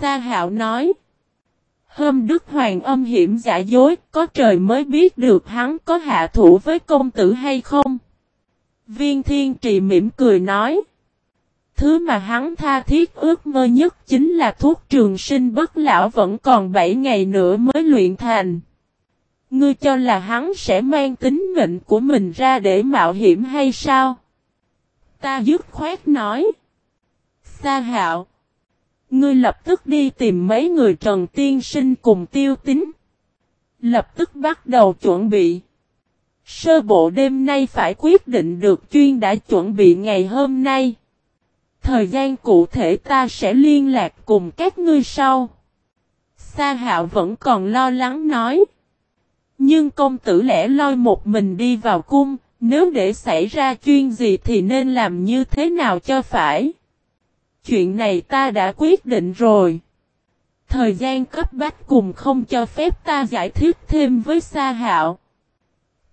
Sa hạo nói. Hôm Đức Hoàng âm hiểm giả dối, có trời mới biết được hắn có hạ thủ với công tử hay không. Viên thiên trì mỉm cười nói. Thứ mà hắn tha thiết ước mơ nhất chính là thuốc trường sinh bất lão vẫn còn 7 ngày nữa mới luyện thành. Ngươi cho là hắn sẽ mang tính mệnh của mình ra để mạo hiểm hay sao? Ta dứt khoát nói. Sa hạo. Ngươi lập tức đi tìm mấy người Trần Tiên Sinh cùng tiêu tính. Lập tức bắt đầu chuẩn bị. Sơ bộ đêm nay phải quyết định được chuyên đã chuẩn bị ngày hôm nay. Thời gian cụ thể ta sẽ liên lạc cùng các ngươi sau. Sa hạo vẫn còn lo lắng nói. Nhưng công tử lẽ loi một mình đi vào cung, nếu để xảy ra chuyên gì thì nên làm như thế nào cho phải. Chuyện này ta đã quyết định rồi. Thời gian cấp bách cùng không cho phép ta giải thích thêm với Sa Hạo.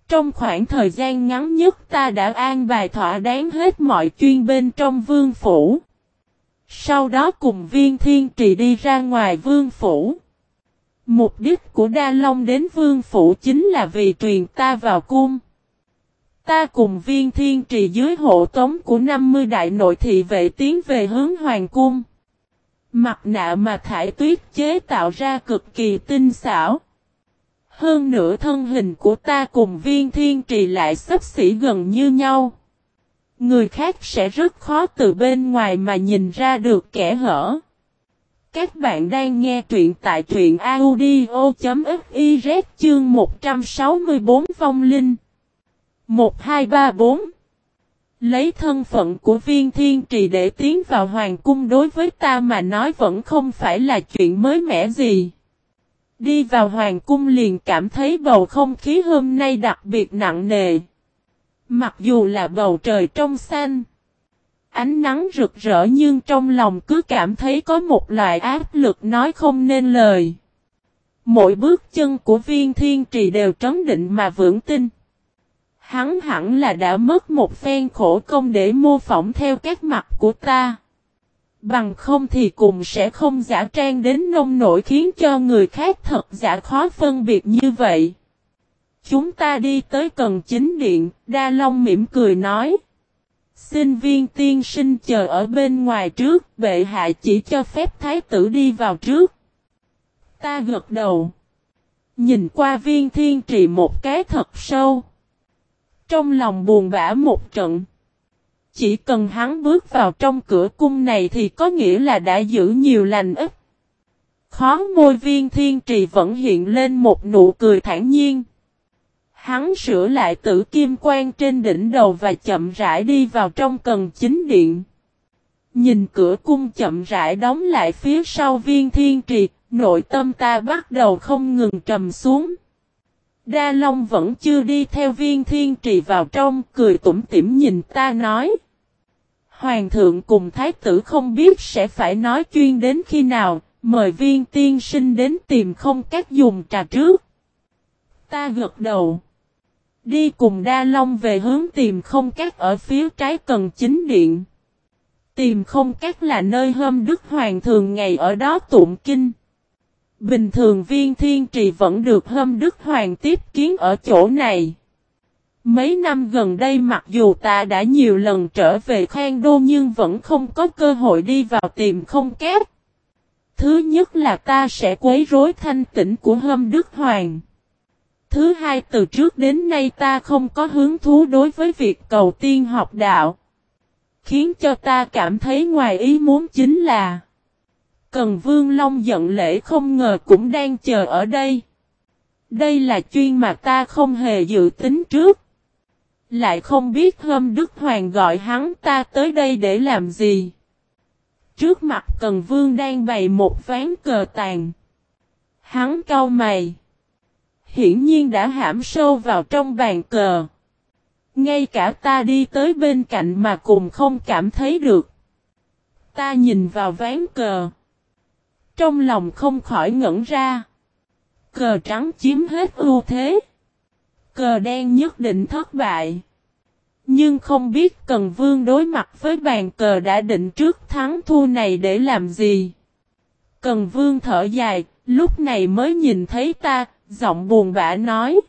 Trong khoảng thời gian ngắn nhất ta đã an bài thỏa đáng hết mọi chuyên bên trong vương phủ. Sau đó cùng viên thiên trì đi ra ngoài vương phủ. Mục đích của Đa Long đến vương phủ chính là vì truyền ta vào cung. Ta cùng viên thiên trì dưới hộ tống của 50 đại nội thị vệ tiến về hướng hoàng cung. Mặt nạ mà thải tuyết chế tạo ra cực kỳ tinh xảo. Hơn nữa thân hình của ta cùng viên thiên trì lại sắp xỉ gần như nhau. Người khác sẽ rất khó từ bên ngoài mà nhìn ra được kẻ hở. Các bạn đang nghe truyện tại truyện audio.fiz chương 164 vong linh. 1234 Lấy thân phận của viên thiên trì để tiến vào hoàng cung đối với ta mà nói vẫn không phải là chuyện mới mẻ gì. Đi vào hoàng cung liền cảm thấy bầu không khí hôm nay đặc biệt nặng nề. Mặc dù là bầu trời trong xanh. Ánh nắng rực rỡ nhưng trong lòng cứ cảm thấy có một loại áp lực nói không nên lời. Mỗi bước chân của viên thiên trì đều trấn định mà vững tin. Hắn hẳn là đã mất một phen khổ công để mô phỏng theo các mặt của ta. Bằng không thì cùng sẽ không giả trang đến nông nổi khiến cho người khác thật giả khó phân biệt như vậy. Chúng ta đi tới cần chính điện, Đa Long mỉm cười nói. Xin viên tiên sinh chờ ở bên ngoài trước, bệ hạ chỉ cho phép thái tử đi vào trước. Ta gật đầu. Nhìn qua viên thiên trì một cái thật sâu. Trong lòng buồn bã một trận. Chỉ cần hắn bước vào trong cửa cung này thì có nghĩa là đã giữ nhiều lành ít. Khó môi viên thiên trì vẫn hiện lên một nụ cười thản nhiên. Hắn sửa lại tử kim quan trên đỉnh đầu và chậm rãi đi vào trong cần chính điện. Nhìn cửa cung chậm rãi đóng lại phía sau viên thiên trì, nội tâm ta bắt đầu không ngừng trầm xuống. Đa Long vẫn chưa đi theo viên thiên trì vào trong, cười tủm tỉm nhìn ta nói. Hoàng thượng cùng thái tử không biết sẽ phải nói chuyên đến khi nào, mời viên tiên sinh đến tìm không các dùng trà trước. Ta gật đầu. Đi cùng Đa Long về hướng tìm không các ở phía trái cần chính điện. Tìm không các là nơi hôm Đức Hoàng thường ngày ở đó tụng kinh. Bình thường viên thiên trì vẫn được hâm Đức Hoàng tiếp kiến ở chỗ này. Mấy năm gần đây mặc dù ta đã nhiều lần trở về khoan đô nhưng vẫn không có cơ hội đi vào tìm không kép. Thứ nhất là ta sẽ quấy rối thanh tĩnh của hâm Đức Hoàng. Thứ hai, từ trước đến nay ta không có hứng thú đối với việc cầu tiên học đạo. Khiến cho ta cảm thấy ngoài ý muốn chính là Cần Vương Long giận lễ không ngờ cũng đang chờ ở đây. Đây là chuyên mà ta không hề dự tính trước. Lại không biết hôm Đức Hoàng gọi hắn ta tới đây để làm gì. Trước mặt Cần Vương đang bày một ván cờ tàn. Hắn cau mày. Hiển nhiên đã hãm sâu vào trong bàn cờ. Ngay cả ta đi tới bên cạnh mà cùng không cảm thấy được. Ta nhìn vào ván cờ. Trong lòng không khỏi ngẩn ra. Cờ trắng chiếm hết ưu thế. Cờ đen nhất định thất bại. Nhưng không biết Cần Vương đối mặt với bàn cờ đã định trước thắng thua này để làm gì. Cần vương thở dài, lúc này mới nhìn thấy ta, giọng buồn bã nói.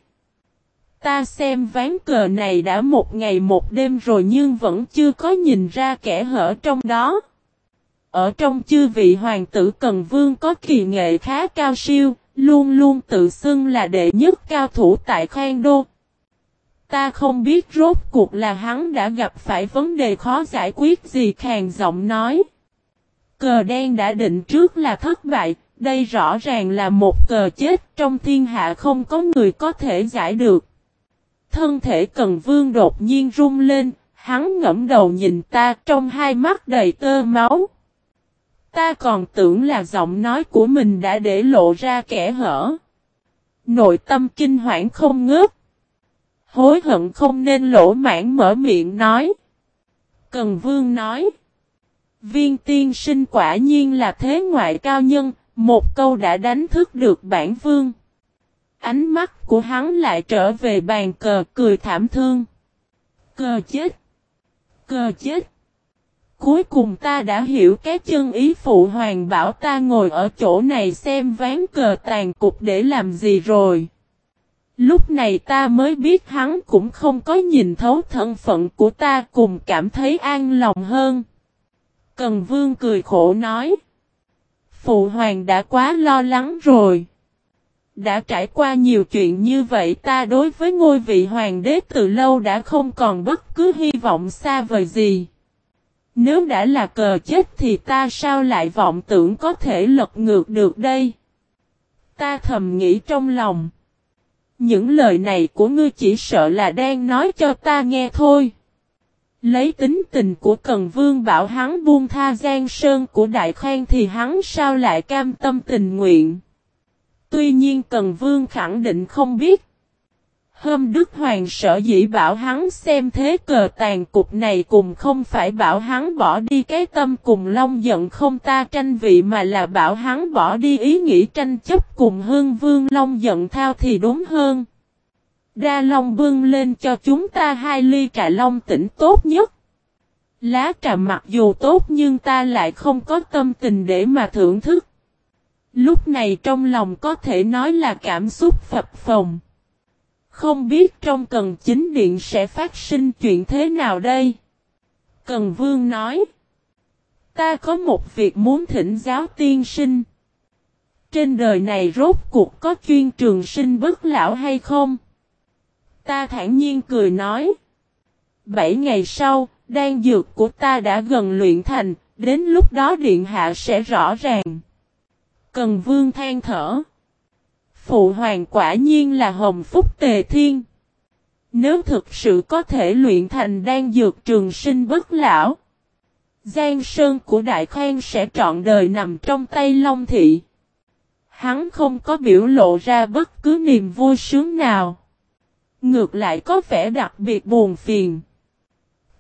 Ta xem ván cờ này đã một ngày một đêm rồi nhưng vẫn chưa có nhìn ra kẻ hở trong đó. Ở trong chư vị hoàng tử Cần Vương có kỳ nghệ khá cao siêu, luôn luôn tự xưng là đệ nhất cao thủ tại Khang Đô. Ta không biết rốt cuộc là hắn đã gặp phải vấn đề khó giải quyết gì khàn giọng nói. Cờ đen đã định trước là thất bại, đây rõ ràng là một cờ chết trong thiên hạ không có người có thể giải được. Thân thể Cần Vương đột nhiên rung lên, hắn ngẫm đầu nhìn ta trong hai mắt đầy tơ máu. Ta còn tưởng là giọng nói của mình đã để lộ ra kẻ hở. Nội tâm kinh hoảng không ngớt. Hối hận không nên lỗ mãn mở miệng nói. Cần Vương nói. Viên tiên sinh quả nhiên là thế ngoại cao nhân, một câu đã đánh thức được bản vương. Ánh mắt của hắn lại trở về bàn cờ cười thảm thương. Cờ chết. Cờ chết. Cuối cùng ta đã hiểu cái chân ý phụ hoàng bảo ta ngồi ở chỗ này xem ván cờ tàn cục để làm gì rồi. Lúc này ta mới biết hắn cũng không có nhìn thấu thân phận của ta cùng cảm thấy an lòng hơn. Cần vương cười khổ nói. Phụ hoàng đã quá lo lắng rồi. Đã trải qua nhiều chuyện như vậy ta đối với ngôi vị hoàng đế từ lâu đã không còn bất cứ hy vọng xa vời gì. Nếu đã là cờ chết thì ta sao lại vọng tưởng có thể lật ngược được đây? Ta thầm nghĩ trong lòng. Những lời này của ngươi chỉ sợ là đang nói cho ta nghe thôi. Lấy tính tình của Cần Vương bảo hắn buông tha Giang Sơn của Đại Khang thì hắn sao lại cam tâm tình nguyện. Tuy nhiên Cần Vương khẳng định không biết. Hôm Đức Hoàng sở dĩ bảo hắn xem thế cờ tàn cục này cùng không phải bảo hắn bỏ đi cái tâm cùng Long giận không ta tranh vị mà là bảo hắn bỏ đi ý nghĩ tranh chấp cùng Hương Vương Long giận thao thì đúng hơn. Đa Long bưng lên cho chúng ta hai ly trà long tỉnh tốt nhất. Lá trà mặc dù tốt nhưng ta lại không có tâm tình để mà thưởng thức. Lúc này trong lòng có thể nói là cảm xúc phập phồng. Không biết trong cần chính điện sẽ phát sinh chuyện thế nào đây? Cần vương nói. Ta có một việc muốn thỉnh giáo tiên sinh. Trên đời này rốt cuộc có chuyên trường sinh bất lão hay không? Ta thản nhiên cười nói. Bảy ngày sau, đan dược của ta đã gần luyện thành, đến lúc đó điện hạ sẽ rõ ràng. Cần vương than thở. Phụ hoàng quả nhiên là hồng phúc tề thiên. Nếu thực sự có thể luyện thành đan dược trường sinh bất lão. Giang sơn của Đại Khang sẽ trọn đời nằm trong tay Long Thị. Hắn không có biểu lộ ra bất cứ niềm vui sướng nào. Ngược lại có vẻ đặc biệt buồn phiền.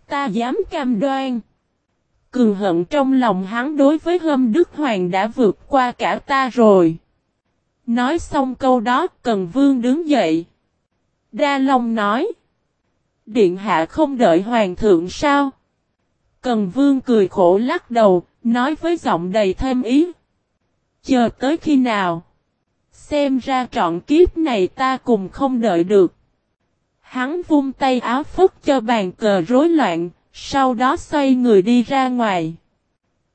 Ta dám cam đoan. Cường hận trong lòng hắn đối với hâm Đức Hoàng đã vượt qua cả ta rồi. Nói xong câu đó, Cần Vương đứng dậy. Đa Long nói. Điện hạ không đợi Hoàng thượng sao? Cần Vương cười khổ lắc đầu, nói với giọng đầy thêm ý. Chờ tới khi nào? Xem ra trọn kiếp này ta cùng không đợi được. Hắn vung tay áo phức cho bàn cờ rối loạn, sau đó xoay người đi ra ngoài.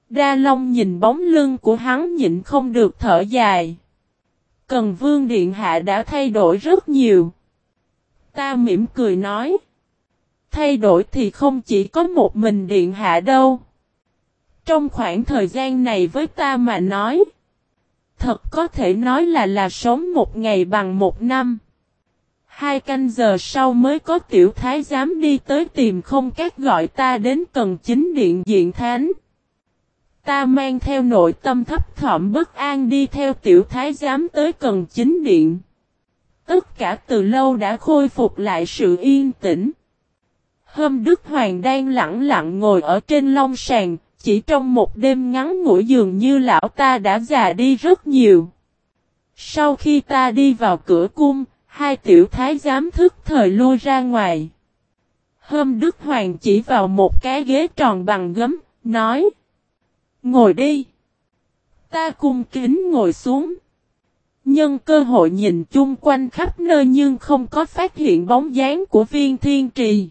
Đa Long nhìn bóng lưng của hắn nhịn không được thở dài. Cần Vương Điện Hạ đã thay đổi rất nhiều. Ta mỉm cười nói. Thay đổi thì không chỉ có một mình Điện Hạ đâu. Trong khoảng thời gian này với ta mà nói. Thật có thể nói là là sống một ngày bằng một năm. Hai canh giờ sau mới có tiểu thái giám đi tới tìm không các gọi ta đến cần chính điện diện thánh. Ta mang theo nội tâm thấp thỏm bất an đi theo tiểu thái giám tới cần chính điện. Tất cả từ lâu đã khôi phục lại sự yên tĩnh. Hôm Đức Hoàng đang lặng lặng ngồi ở trên long sàn, chỉ trong một đêm ngắn ngủi dường như lão ta đã già đi rất nhiều. Sau khi ta đi vào cửa cung, hai tiểu thái giám thức thời lôi ra ngoài. Hôm Đức Hoàng chỉ vào một cái ghế tròn bằng gấm, nói. Ngồi đi. Ta cung kính ngồi xuống. Nhân cơ hội nhìn chung quanh khắp nơi nhưng không có phát hiện bóng dáng của viên thiên trì.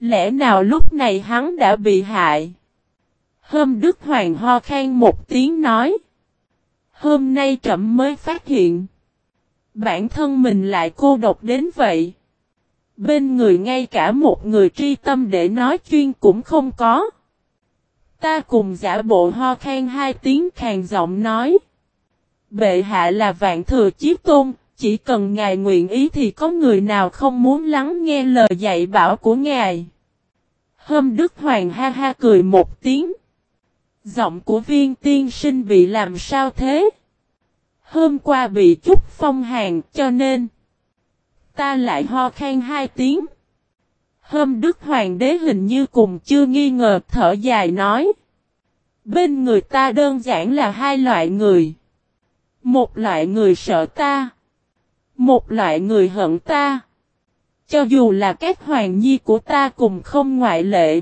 Lẽ nào lúc này hắn đã bị hại? Hôm Đức Hoàng ho khan một tiếng nói. Hôm nay trẫm mới phát hiện. Bản thân mình lại cô độc đến vậy. Bên người ngay cả một người tri tâm để nói chuyên cũng không có. Ta cùng giả bộ ho khan hai tiếng khàn giọng nói. Bệ hạ là vạn thừa chiếc tôn, chỉ cần ngài nguyện ý thì có người nào không muốn lắng nghe lời dạy bảo của ngài. Hôm Đức Hoàng ha ha cười một tiếng. Giọng của viên tiên sinh bị làm sao thế? Hôm qua bị chút phong hàn cho nên. Ta lại ho khan hai tiếng. Hôm Đức Hoàng đế hình như cùng chưa nghi ngờ thở dài nói. Bên người ta đơn giản là hai loại người. Một loại người sợ ta. Một loại người hận ta. Cho dù là các hoàng nhi của ta cùng không ngoại lệ.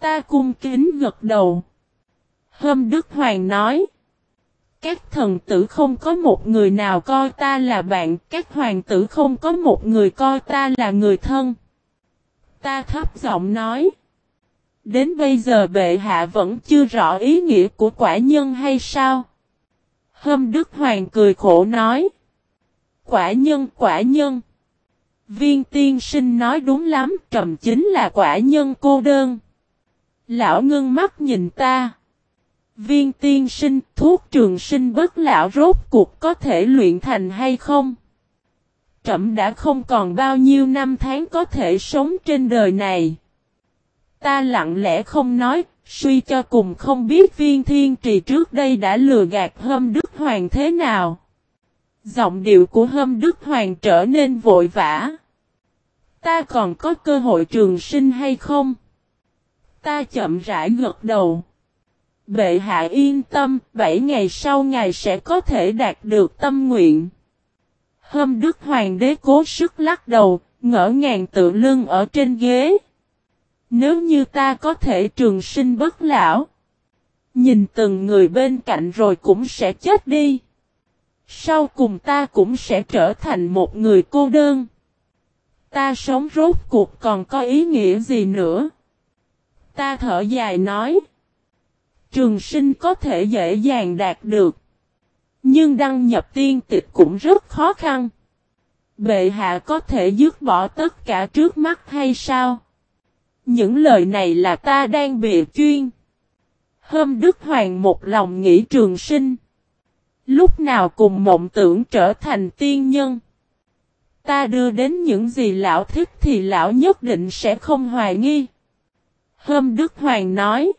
Ta cung kính gật đầu. Hôm Đức Hoàng nói. Các thần tử không có một người nào coi ta là bạn. Các hoàng tử không có một người coi ta là người thân. Ta thấp giọng nói. Đến bây giờ bệ hạ vẫn chưa rõ ý nghĩa của quả nhân hay sao? Hâm Đức Hoàng cười khổ nói. Quả nhân quả nhân. Viên tiên sinh nói đúng lắm, trầm chính là quả nhân cô đơn. Lão ngưng mắt nhìn ta. Viên tiên sinh, thuốc trường sinh bất lão rốt cuộc có thể luyện thành hay không? Trẫm đã không còn bao nhiêu năm tháng có thể sống trên đời này. Ta lặng lẽ không nói, suy cho cùng không biết viên thiên trì trước đây đã lừa gạt hâm đức hoàng thế nào. Giọng điệu của hâm đức hoàng trở nên vội vã. Ta còn có cơ hội trường sinh hay không? Ta chậm rãi gật đầu. Bệ hạ yên tâm, 7 ngày sau ngài sẽ có thể đạt được tâm nguyện hôm Đức Hoàng đế cố sức lắc đầu, ngỡ ngàng tự lưng ở trên ghế. Nếu như ta có thể trường sinh bất lão, nhìn từng người bên cạnh rồi cũng sẽ chết đi. Sau cùng ta cũng sẽ trở thành một người cô đơn. Ta sống rốt cuộc còn có ý nghĩa gì nữa? Ta thở dài nói. Trường sinh có thể dễ dàng đạt được. Nhưng đăng nhập tiên tịch cũng rất khó khăn. Bệ hạ có thể dứt bỏ tất cả trước mắt hay sao? Những lời này là ta đang bịa chuyên. Hôm Đức Hoàng một lòng nghĩ trường sinh. Lúc nào cùng mộng tưởng trở thành tiên nhân. Ta đưa đến những gì lão thích thì lão nhất định sẽ không hoài nghi. Hôm Đức Hoàng nói.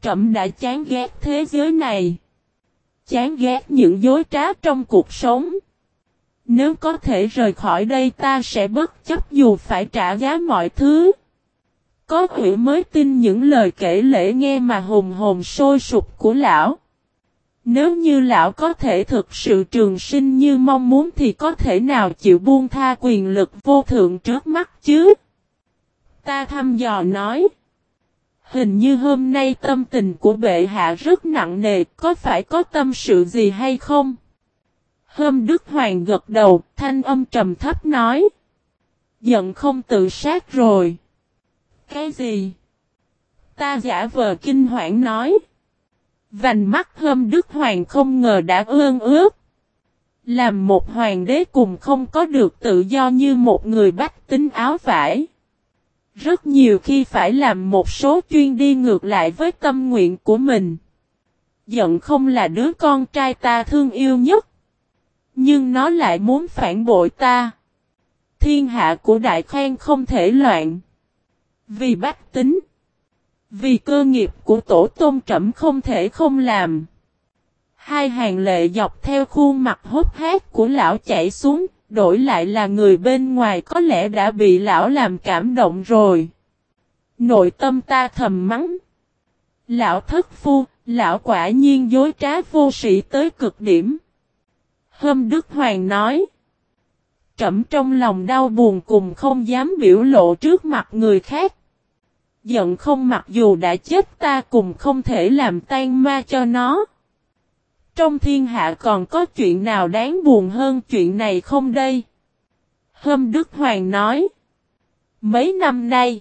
Trẩm đã chán ghét thế giới này. Chán ghét những dối trá trong cuộc sống. Nếu có thể rời khỏi đây ta sẽ bất chấp dù phải trả giá mọi thứ. Có quỷ mới tin những lời kể lễ nghe mà hùng hồn sôi sụp của lão. Nếu như lão có thể thực sự trường sinh như mong muốn thì có thể nào chịu buông tha quyền lực vô thượng trước mắt chứ? Ta thăm dò nói. Hình như hôm nay tâm tình của bệ hạ rất nặng nề, có phải có tâm sự gì hay không? Hôm Đức Hoàng gật đầu, thanh âm trầm thấp nói. Giận không tự sát rồi. Cái gì? Ta giả vờ kinh hoảng nói. Vành mắt hôm Đức Hoàng không ngờ đã ương ướt. Làm một hoàng đế cùng không có được tự do như một người bách tính áo vải. Rất nhiều khi phải làm một số chuyên đi ngược lại với tâm nguyện của mình. Giận không là đứa con trai ta thương yêu nhất. Nhưng nó lại muốn phản bội ta. Thiên hạ của đại khoan không thể loạn. Vì bách tính. Vì cơ nghiệp của tổ tôn trẫm không thể không làm. Hai hàng lệ dọc theo khuôn mặt hốt hát của lão chảy xuống, đổi lại là người bên ngoài có lẽ đã bị lão làm cảm động rồi. Nội tâm ta thầm mắng. Lão thất phu, lão quả nhiên dối trá vô sĩ tới cực điểm. Hâm Đức Hoàng nói. Trẩm trong lòng đau buồn cùng không dám biểu lộ trước mặt người khác. Giận không mặc dù đã chết ta cùng không thể làm tan ma cho nó. Trong thiên hạ còn có chuyện nào đáng buồn hơn chuyện này không đây? Hâm Đức Hoàng nói. Mấy năm nay,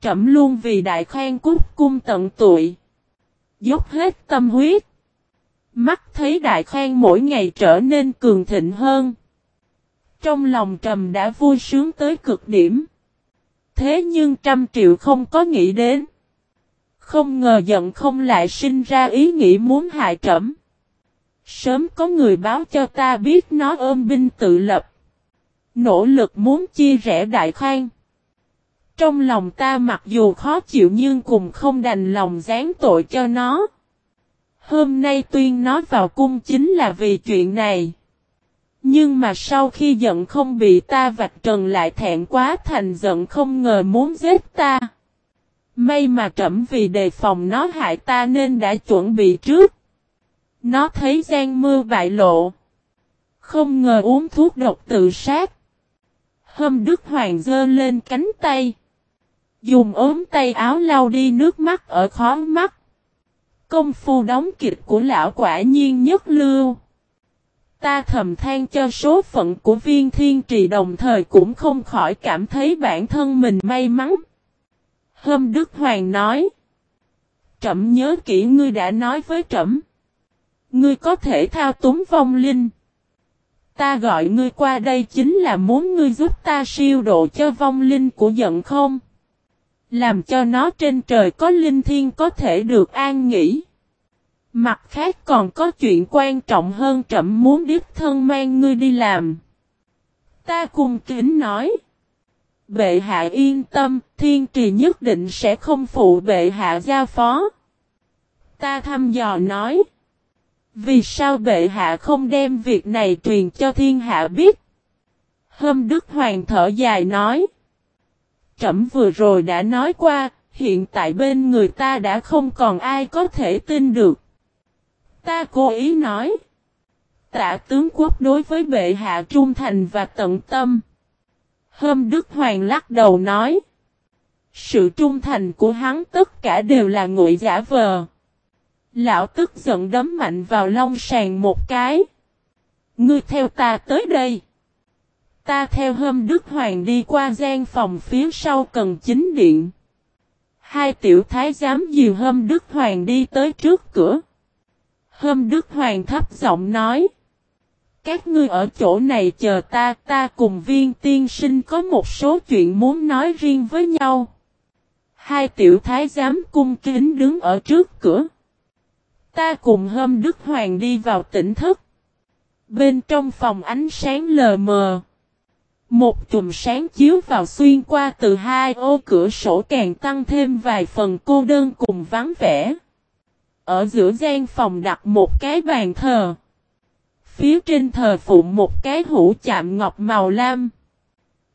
trẫm luôn vì đại khoan cúc cung tận tụi. Dốc hết tâm huyết. Mắt thấy đại khoan mỗi ngày trở nên cường thịnh hơn. Trong lòng trầm đã vui sướng tới cực điểm. Thế nhưng trăm triệu không có nghĩ đến. Không ngờ giận không lại sinh ra ý nghĩ muốn hại trẫm. Sớm có người báo cho ta biết nó ôm binh tự lập. Nỗ lực muốn chia rẽ đại khoan. Trong lòng ta mặc dù khó chịu nhưng cùng không đành lòng gián tội cho nó. Hôm nay tuyên nó vào cung chính là vì chuyện này. Nhưng mà sau khi giận không bị ta vạch trần lại thẹn quá thành giận không ngờ muốn giết ta. May mà trẫm vì đề phòng nó hại ta nên đã chuẩn bị trước. Nó thấy gian mưa bại lộ. Không ngờ uống thuốc độc tự sát. Hâm Đức Hoàng dơ lên cánh tay. Dùng ốm tay áo lau đi nước mắt ở khó mắt. Công phu đóng kịch của lão quả nhiên nhất lưu. Ta thầm than cho số phận của viên thiên trì đồng thời cũng không khỏi cảm thấy bản thân mình may mắn. Hâm Đức Hoàng nói. Trẩm nhớ kỹ ngươi đã nói với trẩm. Ngươi có thể thao túng vong linh. Ta gọi ngươi qua đây chính là muốn ngươi giúp ta siêu độ cho vong linh của giận không? Làm cho nó trên trời có linh thiên có thể được an nghỉ. Mặt khác còn có chuyện quan trọng hơn trẫm muốn đích thân mang ngươi đi làm. Ta cùng kính nói. Bệ hạ yên tâm, thiên trì nhất định sẽ không phụ bệ hạ giao phó. Ta thăm dò nói. Vì sao bệ hạ không đem việc này truyền cho thiên hạ biết? Hâm Đức Hoàng thở dài nói. Trẩm vừa rồi đã nói qua, hiện tại bên người ta đã không còn ai có thể tin được. Ta cố ý nói. Tạ tướng quốc đối với bệ hạ trung thành và tận tâm. Hôm Đức Hoàng lắc đầu nói. Sự trung thành của hắn tất cả đều là ngụy giả vờ. Lão tức giận đấm mạnh vào lông sàn một cái. Ngươi theo ta tới đây. Ta theo hôm Đức Hoàng đi qua gian phòng phía sau cần chính điện. Hai tiểu thái giám dìu hôm Đức Hoàng đi tới trước cửa. Hôm Đức Hoàng thấp giọng nói. Các ngươi ở chỗ này chờ ta, ta cùng viên tiên sinh có một số chuyện muốn nói riêng với nhau. Hai tiểu thái giám cung kính đứng ở trước cửa. Ta cùng hâm Đức Hoàng đi vào tỉnh thức. Bên trong phòng ánh sáng lờ mờ. Một chùm sáng chiếu vào xuyên qua từ hai ô cửa sổ càng tăng thêm vài phần cô đơn cùng vắng vẻ. Ở giữa gian phòng đặt một cái bàn thờ. Phía trên thờ phụ một cái hũ chạm ngọc màu lam.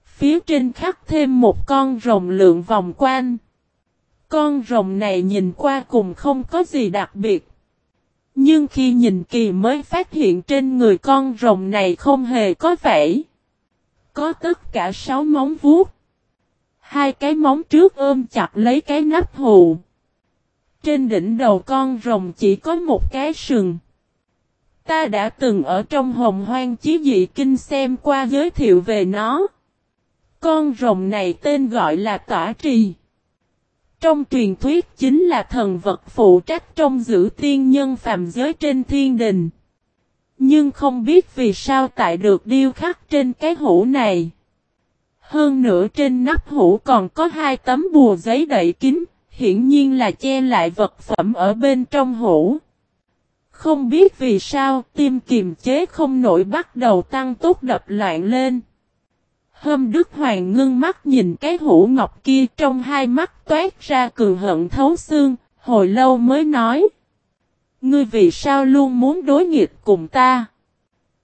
Phía trên khắc thêm một con rồng lượng vòng quanh. Con rồng này nhìn qua cùng không có gì đặc biệt. Nhưng khi nhìn kỳ mới phát hiện trên người con rồng này không hề có vảy. Có tất cả sáu móng vuốt. Hai cái móng trước ôm chặt lấy cái nắp hù. Trên đỉnh đầu con rồng chỉ có một cái sừng. Ta đã từng ở trong hồng hoang chí dị kinh xem qua giới thiệu về nó. Con rồng này tên gọi là tỏa trì. Trong truyền thuyết chính là thần vật phụ trách trong giữ tiên nhân phàm giới trên thiên đình. Nhưng không biết vì sao tại được điêu khắc trên cái hũ này. Hơn nữa trên nắp hũ còn có hai tấm bùa giấy đậy kín, hiển nhiên là che lại vật phẩm ở bên trong hũ. Không biết vì sao tim kiềm chế không nổi bắt đầu tăng tốc đập loạn lên. Hâm Đức Hoàng ngưng mắt nhìn cái hũ ngọc kia trong hai mắt toát ra cường hận thấu xương, hồi lâu mới nói. Ngươi vì sao luôn muốn đối nghịch cùng ta?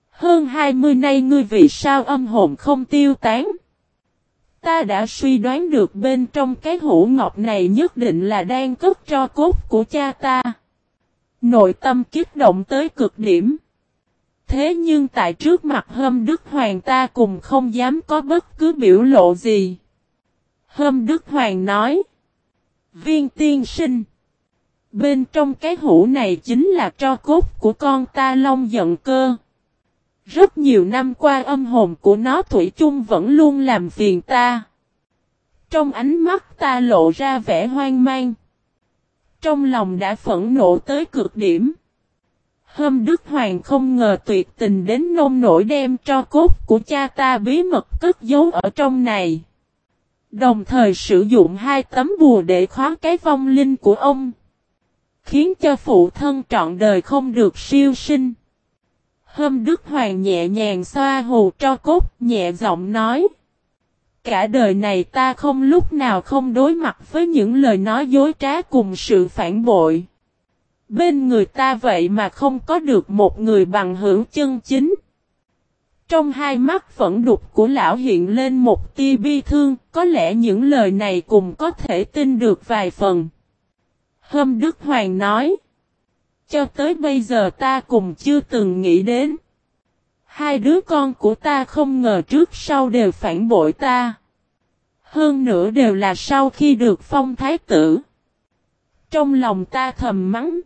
Hơn 20 nay ngươi vì sao âm hồn không tiêu tán? Ta đã suy đoán được bên trong cái hũ ngọc này nhất định là đang cất cho cốt của cha ta. Nội tâm kích động tới cực điểm. Thế nhưng tại trước mặt hâm Đức Hoàng ta cùng không dám có bất cứ biểu lộ gì. Hâm Đức Hoàng nói. Viên tiên sinh. Bên trong cái hũ này chính là tro cốt của con ta long giận cơ. Rất nhiều năm qua âm hồn của nó Thủy chung vẫn luôn làm phiền ta. Trong ánh mắt ta lộ ra vẻ hoang mang. Trong lòng đã phẫn nộ tới cực điểm. Hôm Đức Hoàng không ngờ tuyệt tình đến nông nổi đem cho cốt của cha ta bí mật cất giấu ở trong này. Đồng thời sử dụng hai tấm bùa để khóa cái vong linh của ông. Khiến cho phụ thân trọn đời không được siêu sinh. Hôm Đức Hoàng nhẹ nhàng xoa hù cho cốt, nhẹ giọng nói. Cả đời này ta không lúc nào không đối mặt với những lời nói dối trá cùng sự phản bội. Bên người ta vậy mà không có được một người bằng hữu chân chính. Trong hai mắt phẫn đục của lão hiện lên một tia bi thương, có lẽ những lời này cùng có thể tin được vài phần. Hâm Đức Hoàng nói, cho tới bây giờ ta cùng chưa từng nghĩ đến. Hai đứa con của ta không ngờ trước sau đều phản bội ta. Hơn nữa đều là sau khi được phong thái tử. Trong lòng ta thầm mắng.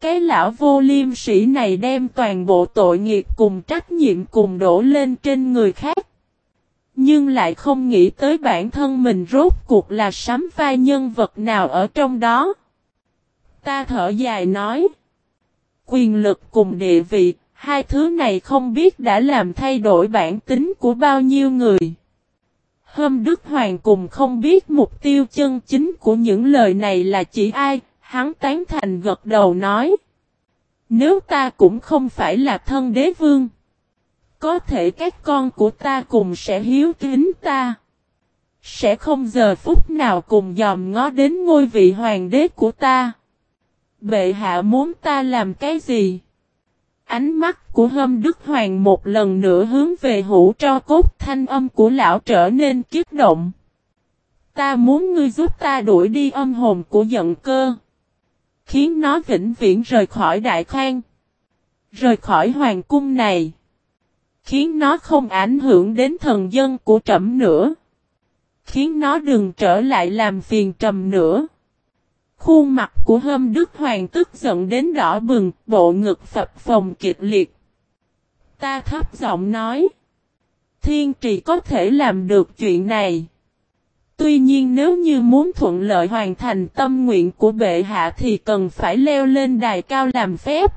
Cái lão vô liêm sĩ này đem toàn bộ tội nghiệp cùng trách nhiệm cùng đổ lên trên người khác. Nhưng lại không nghĩ tới bản thân mình rốt cuộc là sắm vai nhân vật nào ở trong đó. Ta thở dài nói. Quyền lực cùng địa vị, hai thứ này không biết đã làm thay đổi bản tính của bao nhiêu người. Hâm Đức Hoàng cùng không biết mục tiêu chân chính của những lời này là chỉ ai, hắn tán thành gật đầu nói. Nếu ta cũng không phải là thân đế vương, có thể các con của ta cùng sẽ hiếu kính ta. Sẽ không giờ phút nào cùng dòm ngó đến ngôi vị hoàng đế của ta. Bệ hạ muốn ta làm cái gì? Ánh mắt của hâm đức hoàng một lần nữa hướng về hũ cho cốt thanh âm của lão trở nên kiếp động. Ta muốn ngươi giúp ta đuổi đi âm hồn của giận cơ. Khiến nó vĩnh viễn rời khỏi đại khang. Rời khỏi hoàng cung này. Khiến nó không ảnh hưởng đến thần dân của trẫm nữa. Khiến nó đừng trở lại làm phiền trầm nữa. Khuôn mặt của hâm đức hoàng tức giận đến đỏ bừng, bộ ngực phập phồng kịch liệt. Ta thấp giọng nói. Thiên trì có thể làm được chuyện này. Tuy nhiên nếu như muốn thuận lợi hoàn thành tâm nguyện của bệ hạ thì cần phải leo lên đài cao làm phép.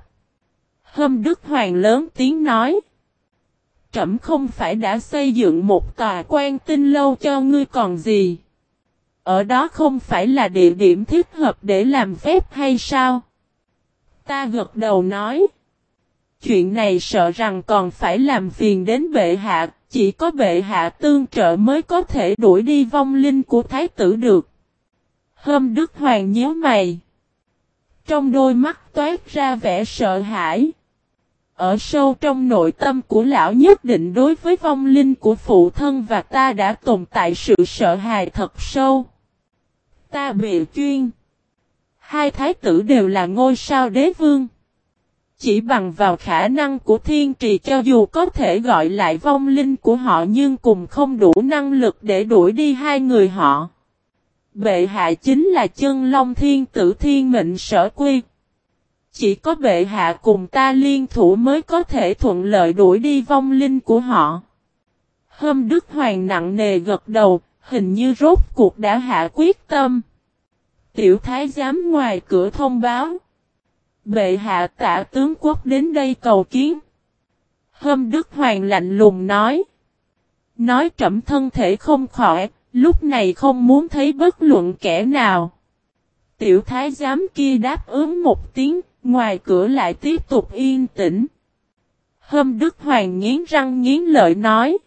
Hâm Đức Hoàng lớn tiếng nói. Trẩm không phải đã xây dựng một tòa quan tinh lâu cho ngươi còn gì. Ở đó không phải là địa điểm thích hợp để làm phép hay sao? Ta gật đầu nói. Chuyện này sợ rằng còn phải làm phiền đến bệ hạ, chỉ có bệ hạ tương trợ mới có thể đuổi đi vong linh của thái tử được. Hâm Đức Hoàng nhớ mày. Trong đôi mắt toát ra vẻ sợ hãi. Ở sâu trong nội tâm của lão nhất định đối với vong linh của phụ thân và ta đã tồn tại sự sợ hãi thật sâu. Ta bị chuyên. Hai thái tử đều là ngôi sao đế vương. Chỉ bằng vào khả năng của thiên trì cho dù có thể gọi lại vong linh của họ nhưng cùng không đủ năng lực để đuổi đi hai người họ. Bệ hạ chính là chân long thiên tử thiên mệnh sở quy. Chỉ có bệ hạ cùng ta liên thủ mới có thể thuận lợi đuổi đi vong linh của họ. Hâm Đức Hoàng nặng nề gật đầu, hình như rốt cuộc đã hạ quyết tâm. Tiểu thái giám ngoài cửa thông báo. Bệ hạ tạ tướng quốc đến đây cầu kiến. Hâm Đức Hoàng lạnh lùng nói. Nói trẫm thân thể không khỏe, lúc này không muốn thấy bất luận kẻ nào. Tiểu thái giám kia đáp ứng một tiếng, ngoài cửa lại tiếp tục yên tĩnh. Hâm Đức Hoàng nghiến răng nghiến lợi nói.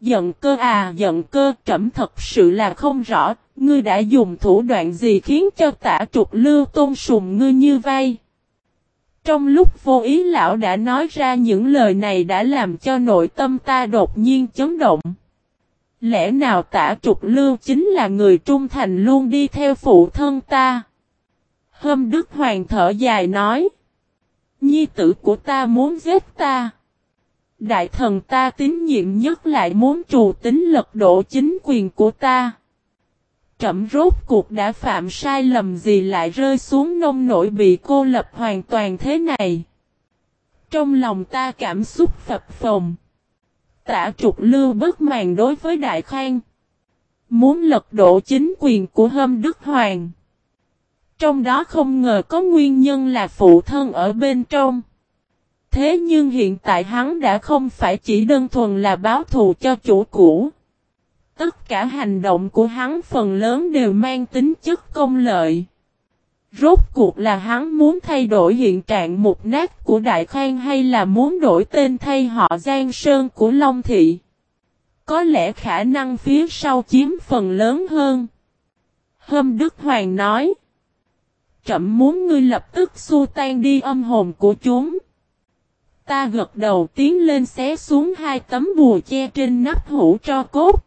Giận cơ à giận cơ trẫm thật sự là không rõ, ngươi đã dùng thủ đoạn gì khiến cho tả trục lưu tôn sùng ngươi như vây. Trong lúc vô ý lão đã nói ra những lời này đã làm cho nội tâm ta đột nhiên chấn động. Lẽ nào tả trục lưu chính là người trung thành luôn đi theo phụ thân ta? Hâm Đức Hoàng thở dài nói. Nhi tử của ta muốn giết ta. Đại thần ta tín nhiệm nhất lại muốn trù tính lật đổ chính quyền của ta. Trẩm rốt cuộc đã phạm sai lầm gì lại rơi xuống nông nổi bị cô lập hoàn toàn thế này. Trong lòng ta cảm xúc phập phồng. Tả trục lưu bất màng đối với Đại Khang. Muốn lật đổ chính quyền của Hâm Đức Hoàng. Trong đó không ngờ có nguyên nhân là phụ thân ở bên trong. Thế nhưng hiện tại hắn đã không phải chỉ đơn thuần là báo thù cho chủ cũ. Tất cả hành động của hắn phần lớn đều mang tính chất công lợi. Rốt cuộc là hắn muốn thay đổi hiện trạng mục nát của Đại Khang hay là muốn đổi tên thay họ Giang Sơn của Long Thị. Có lẽ khả năng phía sau chiếm phần lớn hơn. Hâm Đức Hoàng nói. Trậm muốn ngươi lập tức xua tan đi âm hồn của chúng. Ta gật đầu tiến lên xé xuống hai tấm bùa che trên nắp hũ cho cốt.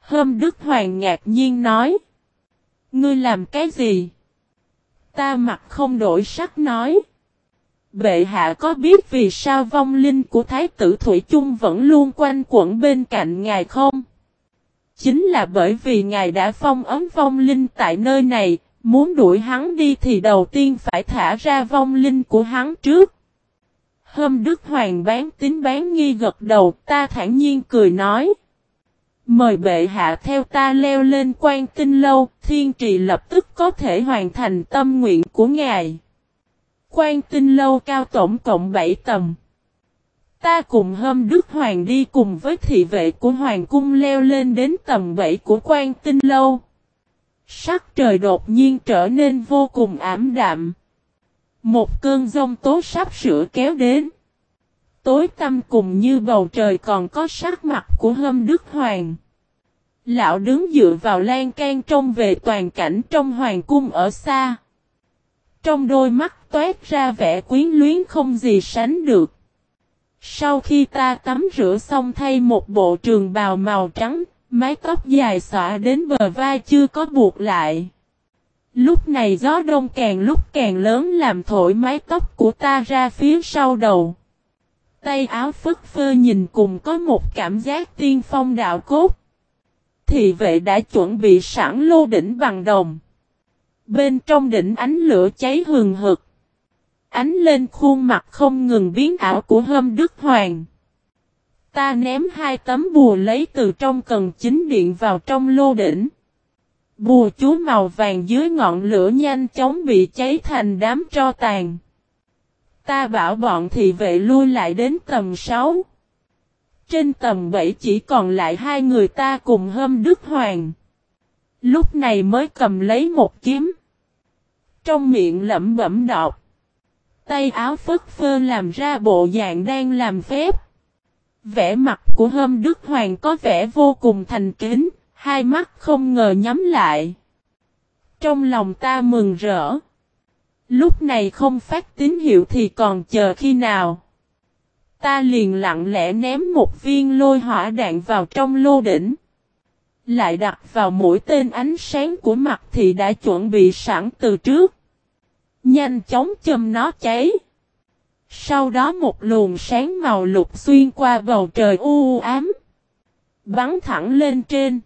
Hôm Đức Hoàng ngạc nhiên nói. Ngươi làm cái gì? Ta mặt không đổi sắc nói. Bệ hạ có biết vì sao vong linh của Thái tử Thủy Trung vẫn luôn quanh quẩn bên cạnh ngài không? Chính là bởi vì ngài đã phong ấm vong linh tại nơi này, muốn đuổi hắn đi thì đầu tiên phải thả ra vong linh của hắn trước. Hâm Đức Hoàng bán tính bán nghi gật đầu, ta thản nhiên cười nói. Mời bệ hạ theo ta leo lên quan tinh lâu, thiên trì lập tức có thể hoàn thành tâm nguyện của ngài. Quan tinh lâu cao tổng cộng 7 tầm. Ta cùng hâm Đức Hoàng đi cùng với thị vệ của Hoàng cung leo lên đến tầm 7 của quan tinh lâu. Sắc trời đột nhiên trở nên vô cùng ảm đạm. Một cơn giông tố sắp sửa kéo đến. Tối tăm cùng như bầu trời còn có sắc mặt của hâm Đức Hoàng. Lão đứng dựa vào lan can trông về toàn cảnh trong hoàng cung ở xa. Trong đôi mắt toát ra vẻ quyến luyến không gì sánh được. Sau khi ta tắm rửa xong thay một bộ trường bào màu trắng, mái tóc dài xõa đến bờ vai chưa có buộc lại. Lúc này gió đông càng lúc càng lớn làm thổi mái tóc của ta ra phía sau đầu. Tay áo phất phơ nhìn cùng có một cảm giác tiên phong đạo cốt. Thị vệ đã chuẩn bị sẵn lô đỉnh bằng đồng. Bên trong đỉnh ánh lửa cháy hừng hực. Ánh lên khuôn mặt không ngừng biến ảo của hâm Đức Hoàng. Ta ném hai tấm bùa lấy từ trong cần chính điện vào trong lô đỉnh. Bùa chú màu vàng dưới ngọn lửa nhanh chóng bị cháy thành đám tro tàn. Ta bảo bọn thị vệ lui lại đến tầm 6. Trên tầm 7 chỉ còn lại hai người ta cùng hâm Đức Hoàng. Lúc này mới cầm lấy một kiếm. Trong miệng lẩm bẩm đọc. Tay áo phất phơ làm ra bộ dạng đang làm phép. Vẻ mặt của hâm Đức Hoàng có vẻ vô cùng thành kính, hai mắt không ngờ nhắm lại. Trong lòng ta mừng rỡ. Lúc này không phát tín hiệu thì còn chờ khi nào. Ta liền lặng lẽ ném một viên lôi hỏa đạn vào trong lô đỉnh. Lại đặt vào mũi tên ánh sáng của mặt thì đã chuẩn bị sẵn từ trước. Nhanh chóng châm nó cháy. Sau đó một luồng sáng màu lục xuyên qua bầu trời u ám. Bắn thẳng lên trên.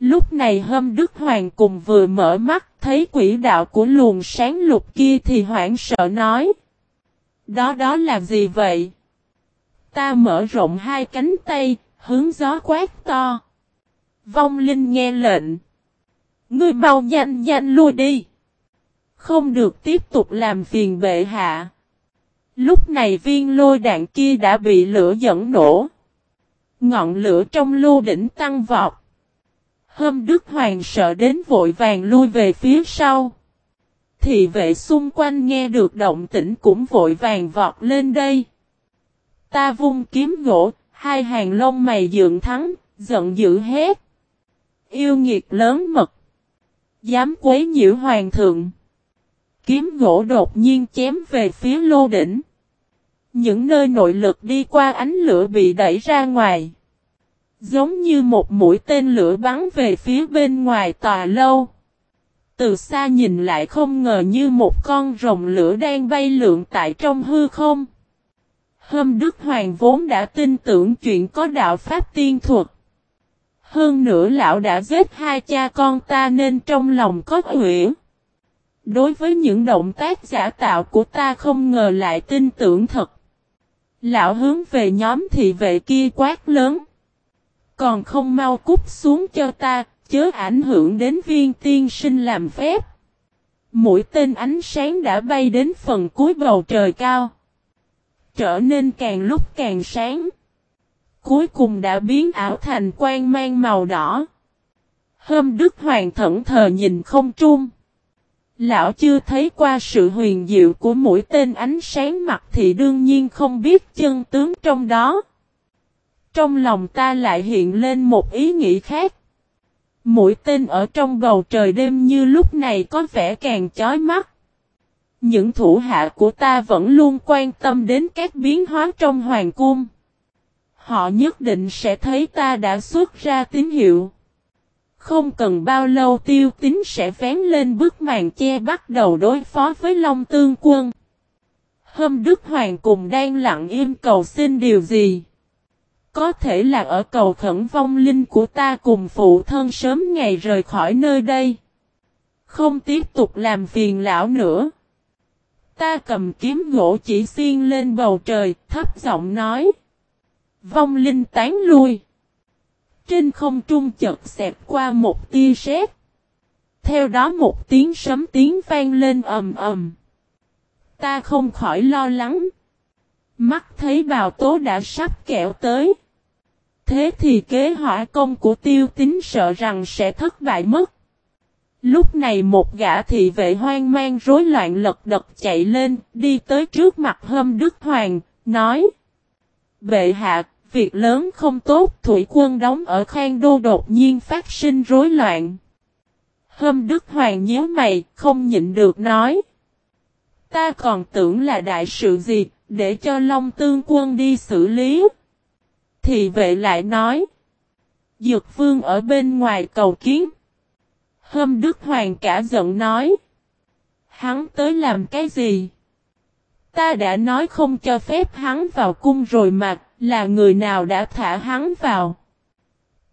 Lúc này hâm Đức Hoàng cùng vừa mở mắt thấy quỷ đạo của luồng sáng lục kia thì hoảng sợ nói. Đó đó là gì vậy? Ta mở rộng hai cánh tay, hướng gió quát to. Vong linh nghe lệnh. Ngươi mau nhanh nhanh lui đi. Không được tiếp tục làm phiền bệ hạ. Lúc này viên lôi đạn kia đã bị lửa dẫn nổ. Ngọn lửa trong lô đỉnh tăng vọt. Hâm Đức Hoàng sợ đến vội vàng lui về phía sau. Thị vệ xung quanh nghe được động tĩnh cũng vội vàng vọt lên đây. Ta vung kiếm gỗ, hai hàng lông mày dựng thắng, giận dữ hết. Yêu nghiệt lớn mật. Dám quấy nhiễu hoàng thượng. Kiếm gỗ đột nhiên chém về phía lô đỉnh. Những nơi nội lực đi qua ánh lửa bị đẩy ra ngoài. Giống như một mũi tên lửa bắn về phía bên ngoài tòa lâu. Từ xa nhìn lại không ngờ như một con rồng lửa đang bay lượn tại trong hư không. Hâm Đức Hoàng vốn đã tin tưởng chuyện có đạo Pháp tiên thuật. Hơn nữa lão đã giết hai cha con ta nên trong lòng có huyễn. Đối với những động tác giả tạo của ta không ngờ lại tin tưởng thật. Lão hướng về nhóm thị vệ kia quát lớn. Còn không mau cút xuống cho ta, chớ ảnh hưởng đến viên tiên sinh làm phép. Mũi tên ánh sáng đã bay đến phần cuối bầu trời cao. Trở nên càng lúc càng sáng. Cuối cùng đã biến ảo thành quang mang màu đỏ. Hôm Đức Hoàng thẫn thờ nhìn không trung. Lão chưa thấy qua sự huyền diệu của mũi tên ánh sáng mặt thì đương nhiên không biết chân tướng trong đó. Trong lòng ta lại hiện lên một ý nghĩ khác. Mũi tên ở trong bầu trời đêm như lúc này có vẻ càng chói mắt. Những thủ hạ của ta vẫn luôn quan tâm đến các biến hóa trong hoàng cung. Họ nhất định sẽ thấy ta đã xuất ra tín hiệu. Không cần bao lâu tiêu tính sẽ vén lên bức màn che bắt đầu đối phó với Long Tương Quân. Hôm Đức Hoàng cùng đang lặng im cầu xin điều gì? Có thể là ở cầu khẩn vong linh của ta cùng phụ thân sớm ngày rời khỏi nơi đây. Không tiếp tục làm phiền lão nữa. Ta cầm kiếm gỗ chỉ xiên lên bầu trời, thấp giọng nói. Vong linh tán lui. Trên không trung chợt xẹp qua một tia sét. Theo đó một tiếng sấm tiếng vang lên ầm ầm. Ta không khỏi lo lắng. Mắt thấy bào tố đã sắp kẹo tới. Thế thì kế hỏa công của tiêu tính sợ rằng sẽ thất bại mất. Lúc này một gã thị vệ hoang mang rối loạn lật đật chạy lên, đi tới trước mặt hâm Đức Hoàng, nói. Bệ hạ, việc lớn không tốt, thủy quân đóng ở khang đô đột nhiên phát sinh rối loạn. Hâm Đức Hoàng nhớ mày, không nhịn được nói. Ta còn tưởng là đại sự gì, để cho Long Tương quân đi xử lý. Thì vệ lại nói. Dược vương ở bên ngoài cầu kiến. Hâm Đức Hoàng cả giận nói. Hắn tới làm cái gì? Ta đã nói không cho phép hắn vào cung rồi mà, là người nào đã thả hắn vào.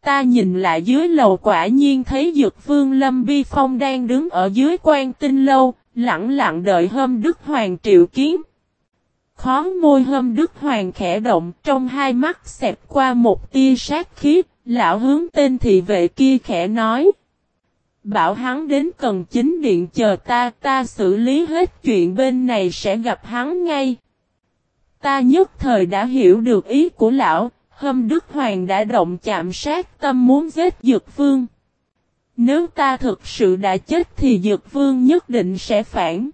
Ta nhìn lại dưới lầu quả nhiên thấy Dược Vương Lâm Bi Phong đang đứng ở dưới quan tinh lâu, lặng lặng đợi hôm Đức Hoàng triệu kiến. Khó môi hâm Đức Hoàng khẽ động trong hai mắt xẹp qua một tia sát khí, lão hướng tên thị vệ kia khẽ nói. Bảo hắn đến cần chính điện chờ ta, ta xử lý hết chuyện bên này sẽ gặp hắn ngay. Ta nhất thời đã hiểu được ý của lão, hâm Đức Hoàng đã động chạm sát tâm muốn giết Dược Vương. Nếu ta thực sự đã chết thì Dược Vương nhất định sẽ phản.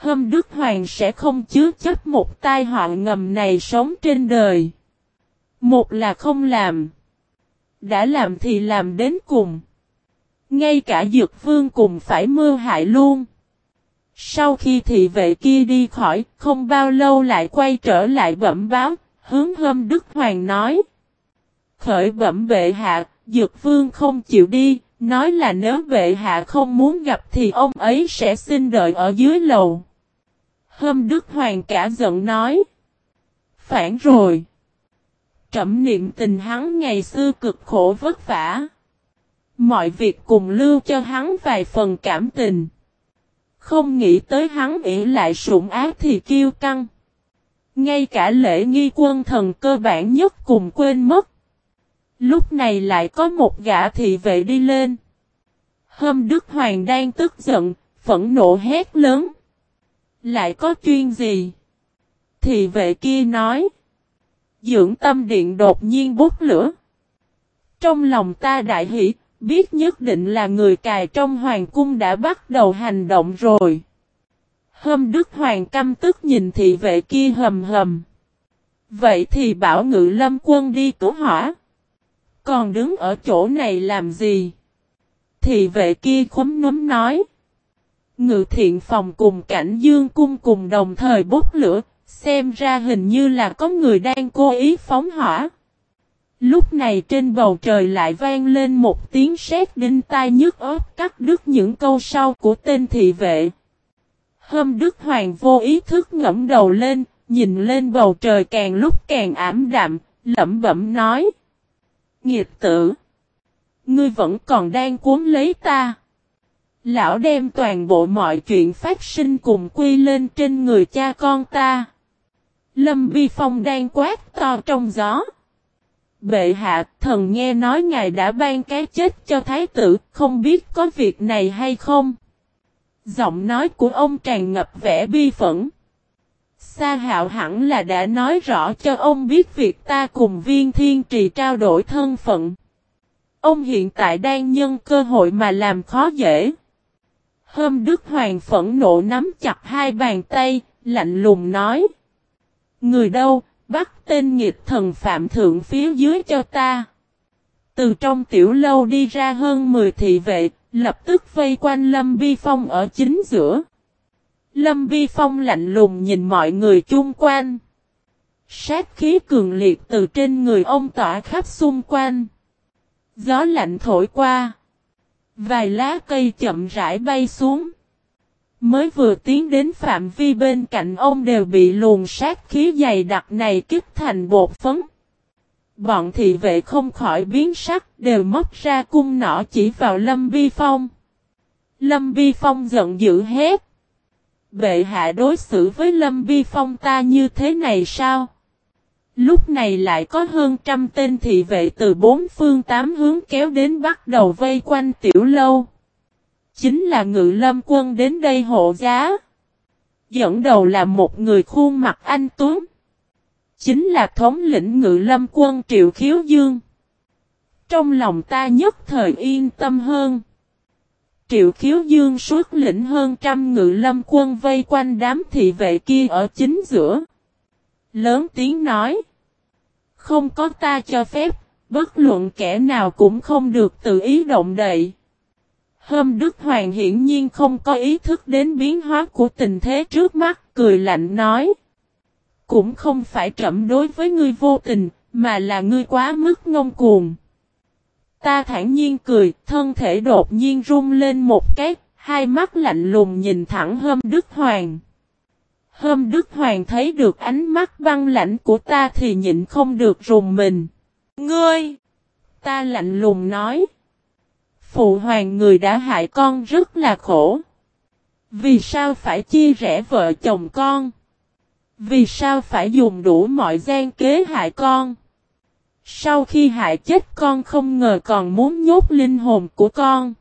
Hâm Đức Hoàng sẽ không chứa chấp một tai họa ngầm này sống trên đời. Một là không làm. Đã làm thì làm đến cùng. Ngay cả Dược Vương cùng phải mưa hại luôn. Sau khi thị vệ kia đi khỏi, không bao lâu lại quay trở lại bẩm báo, hướng hâm Đức Hoàng nói. Khởi bẩm bệ hạ, Dược Vương không chịu đi, nói là nếu bệ hạ không muốn gặp thì ông ấy sẽ xin đợi ở dưới lầu. Hâm Đức Hoàng cả giận nói. Phản rồi. Trẩm niệm tình hắn ngày xưa cực khổ vất vả. Mọi việc cùng lưu cho hắn vài phần cảm tình. Không nghĩ tới hắn ỉ lại sủng ác thì kiêu căng. Ngay cả lễ nghi quân thần cơ bản nhất cùng quên mất. Lúc này lại có một gã thị vệ đi lên. Hâm Đức Hoàng đang tức giận, phẫn nộ hét lớn. Lại có chuyên gì? thì vệ kia nói. Dưỡng tâm điện đột nhiên bút lửa. Trong lòng ta đại hỷ, biết nhất định là người cài trong hoàng cung đã bắt đầu hành động rồi. Hâm Đức Hoàng căm tức nhìn thị vệ kia hầm hầm. Vậy thì bảo ngự lâm quân đi cứu hỏa. Còn đứng ở chỗ này làm gì? Thị vệ kia khúm núm nói. Ngự thiện phòng cùng cảnh dương cung cùng đồng thời bốc lửa, xem ra hình như là có người đang cố ý phóng hỏa. Lúc này trên bầu trời lại vang lên một tiếng sét đinh tai nhức ớt cắt đứt những câu sau của tên thị vệ. Hâm Đức Hoàng vô ý thức ngẫm đầu lên, nhìn lên bầu trời càng lúc càng ảm đạm, lẩm bẩm nói. Nghiệt tử! Ngươi vẫn còn đang cuốn lấy ta. Lão đem toàn bộ mọi chuyện phát sinh cùng quy lên trên người cha con ta. Lâm Vi Phong đang quát to trong gió. Bệ hạ, thần nghe nói ngài đã ban cái chết cho thái tử, không biết có việc này hay không? Giọng nói của ông tràn ngập vẻ bi phẫn. Sa hạo hẳn là đã nói rõ cho ông biết việc ta cùng viên thiên trì trao đổi thân phận. Ông hiện tại đang nhân cơ hội mà làm khó dễ. Hôm Đức Hoàng phẫn nộ nắm chặt hai bàn tay, lạnh lùng nói. Người đâu, bắt tên nghịch thần phạm thượng phía dưới cho ta. Từ trong tiểu lâu đi ra hơn 10 thị vệ, lập tức vây quanh Lâm vi Phong ở chính giữa. Lâm Vi Phong lạnh lùng nhìn mọi người chung quanh. Sát khí cường liệt từ trên người ông tỏa khắp xung quanh. Gió lạnh thổi qua. Vài lá cây chậm rãi bay xuống. Mới vừa tiến đến phạm vi bên cạnh ông đều bị luồng sát khí dày đặc này kích thành bột phấn. Bọn thị vệ không khỏi biến sắc đều móc ra cung nỏ chỉ vào Lâm Vi Phong. Lâm Vi Phong giận dữ hết, Bệ hạ đối xử với Lâm Vi Phong ta như thế này sao? Lúc này lại có hơn trăm tên thị vệ từ bốn phương tám hướng kéo đến bắt đầu vây quanh tiểu lâu. Chính là ngự lâm quân đến đây hộ giá. Dẫn đầu là một người khuôn mặt anh Tuấn. Chính là thống lĩnh ngự lâm quân Triệu Khiếu Dương. Trong lòng ta nhất thời yên tâm hơn. Triệu khiếu dương suốt lĩnh hơn trăm ngự lâm quân vây quanh đám thị vệ kia ở chính giữa. Lớn tiếng nói. Không có ta cho phép, bất luận kẻ nào cũng không được tự ý động đậy. Hôm Đức Hoàng hiển nhiên không có ý thức đến biến hóa của tình thế trước mắt, cười lạnh nói. Cũng không phải trẫm đối với ngươi vô tình, mà là ngươi quá mức ngông cuồng. Ta thản nhiên cười, thân thể đột nhiên rung lên một cái, hai mắt lạnh lùng nhìn thẳng Hâm Đức Hoàng hôm Đức Hoàng thấy được ánh mắt băng lãnh của ta thì nhịn không được rùng mình. Ngươi! Ta lạnh lùng nói. Phụ hoàng người đã hại con rất là khổ. Vì sao phải chia rẽ vợ chồng con? Vì sao phải dùng đủ mọi gian kế hại con? Sau khi hại chết con không ngờ còn muốn nhốt linh hồn của con.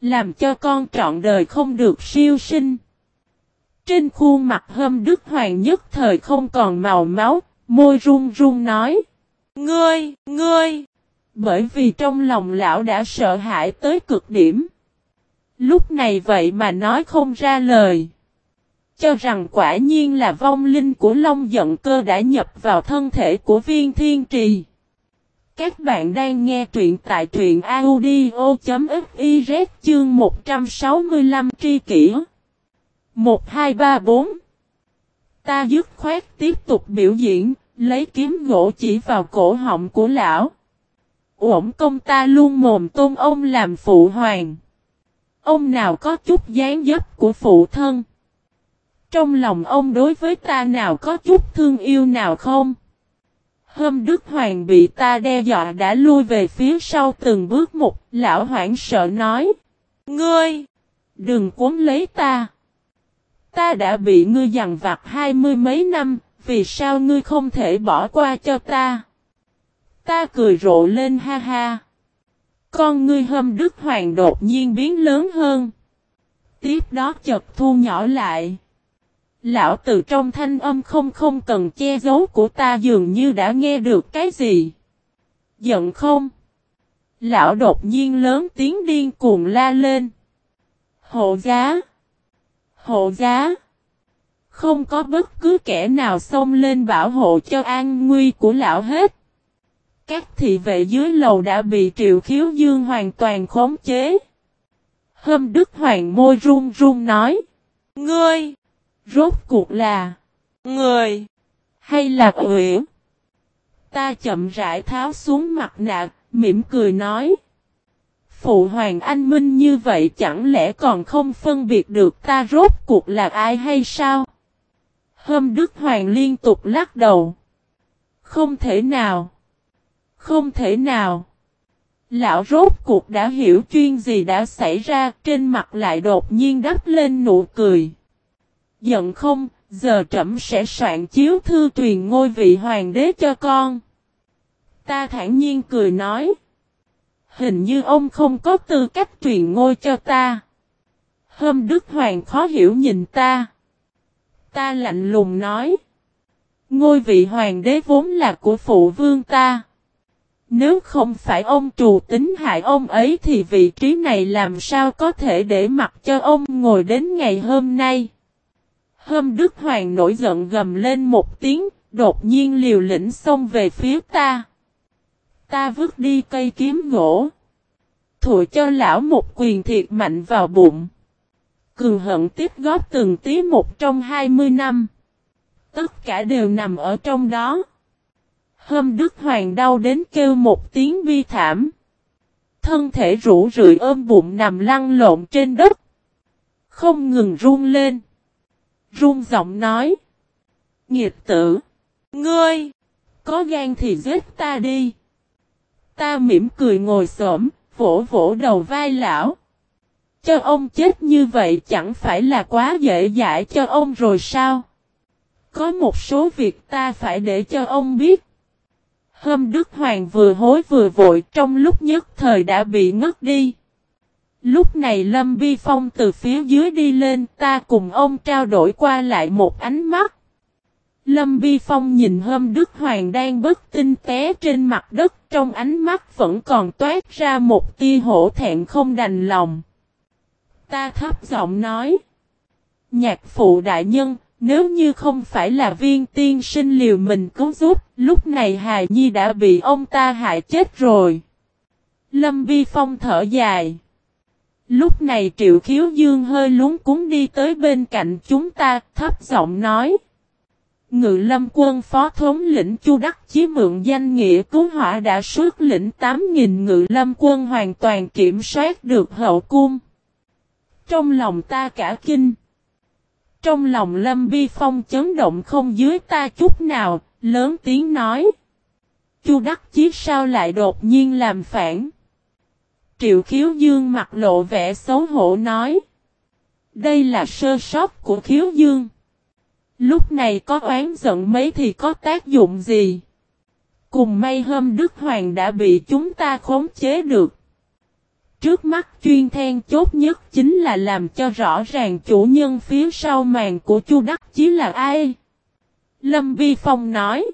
Làm cho con trọn đời không được siêu sinh. Trên khuôn mặt hâm đức hoàng nhất thời không còn màu máu, môi run run nói. Ngươi, ngươi! Bởi vì trong lòng lão đã sợ hãi tới cực điểm. Lúc này vậy mà nói không ra lời. Cho rằng quả nhiên là vong linh của Long giận cơ đã nhập vào thân thể của viên thiên trì. Các bạn đang nghe truyện tại truyện audio.fiz chương 165 tri kỷ. 1, 2, 3, 4 Ta dứt khoát tiếp tục biểu diễn, lấy kiếm gỗ chỉ vào cổ họng của lão. Ổn công ta luôn mồm tôn ông làm phụ hoàng. Ông nào có chút dáng dấp của phụ thân. Trong lòng ông đối với ta nào có chút thương yêu nào không? Hôm Đức Hoàng bị ta đe dọa đã lui về phía sau từng bước một, lão hoảng sợ nói. Ngươi! Đừng cuốn lấy ta! Ta đã bị ngươi dằn vặt hai mươi mấy năm, vì sao ngươi không thể bỏ qua cho ta? Ta cười rộ lên ha ha. Con ngươi hâm Đức Hoàng đột nhiên biến lớn hơn. Tiếp đó chật thu nhỏ lại. Lão từ trong thanh âm không không cần che giấu của ta dường như đã nghe được cái gì. Giận không? Lão đột nhiên lớn tiếng điên cuồng la lên. Hộ giá! Hộ giá! Không có bất cứ kẻ nào xông lên bảo hộ cho an nguy của lão hết. Các thị vệ dưới lầu đã bị triệu khiếu dương hoàn toàn khống chế. Hâm Đức Hoàng môi run run nói. Ngươi! Rốt cuộc là người hay là quỷ? Ta chậm rãi tháo xuống mặt nạ, mỉm cười nói. Phụ hoàng anh minh như vậy chẳng lẽ còn không phân biệt được ta rốt cuộc là ai hay sao? Hâm Đức Hoàng liên tục lắc đầu. Không thể nào. Không thể nào. Lão rốt cuộc đã hiểu chuyên gì đã xảy ra, trên mặt lại đột nhiên đắp lên nụ cười. Giận không, giờ trẫm sẽ soạn chiếu thư truyền ngôi vị hoàng đế cho con. Ta thản nhiên cười nói. Hình như ông không có tư cách truyền ngôi cho ta. Hâm Đức Hoàng khó hiểu nhìn ta. Ta lạnh lùng nói. Ngôi vị hoàng đế vốn là của phụ vương ta. Nếu không phải ông trù tính hại ông ấy thì vị trí này làm sao có thể để mặc cho ông ngồi đến ngày hôm nay. Hâm Đức Hoàng nổi giận gầm lên một tiếng, đột nhiên liều lĩnh xông về phía ta. Ta vứt đi cây kiếm gỗ. Thụi cho lão một quyền thiệt mạnh vào bụng. Cường hận tiếp góp từng tí một trong hai mươi năm. Tất cả đều nằm ở trong đó. Hâm Đức Hoàng đau đến kêu một tiếng bi thảm. Thân thể rũ rượi ôm bụng nằm lăn lộn trên đất. Không ngừng run lên. Run giọng nói. Nghiệt tử. Ngươi. Có gan thì giết ta đi. Ta mỉm cười ngồi xổm, vỗ vỗ đầu vai lão. Cho ông chết như vậy chẳng phải là quá dễ dãi cho ông rồi sao? Có một số việc ta phải để cho ông biết. hôm Đức Hoàng vừa hối vừa vội trong lúc nhất thời đã bị ngất đi. Lúc này Lâm Vi Phong từ phía dưới đi lên ta cùng ông trao đổi qua lại một ánh mắt. Lâm Vi Phong nhìn Hâm Đức Hoàng đang bất tinh té trên mặt đất trong ánh mắt vẫn còn toát ra một tia hổ thẹn không đành lòng. Ta thấp giọng nói. Nhạc phụ đại nhân, nếu như không phải là viên tiên sinh liều mình cứu giúp, lúc này Hài Nhi đã bị ông ta hại chết rồi. Lâm Vi Phong thở dài. Lúc này Triệu Khiếu Dương hơi lúng cúng đi tới bên cạnh chúng ta, thấp giọng nói. Ngự lâm quân phó thống lĩnh Chu Đắc Chí mượn danh nghĩa cứu hỏa đã xuất lĩnh 8.000 ngự lâm quân hoàn toàn kiểm soát được hậu cung. Trong lòng ta cả kinh. Trong lòng Lâm Vi Phong chấn động không dưới ta chút nào, lớn tiếng nói. Chu Đắc Chí sao lại đột nhiên làm phản? Triệu Khiếu Dương mặt lộ vẻ xấu hổ nói. Đây là sơ sót của Khiếu Dương. Lúc này có oán giận mấy thì có tác dụng gì? Cùng may hôm Đức Hoàng đã bị chúng ta khống chế được. Trước mắt chuyên then chốt nhất chính là làm cho rõ ràng chủ nhân phía sau màn của Chu Đắc Chí là ai. Lâm Vi Phong nói.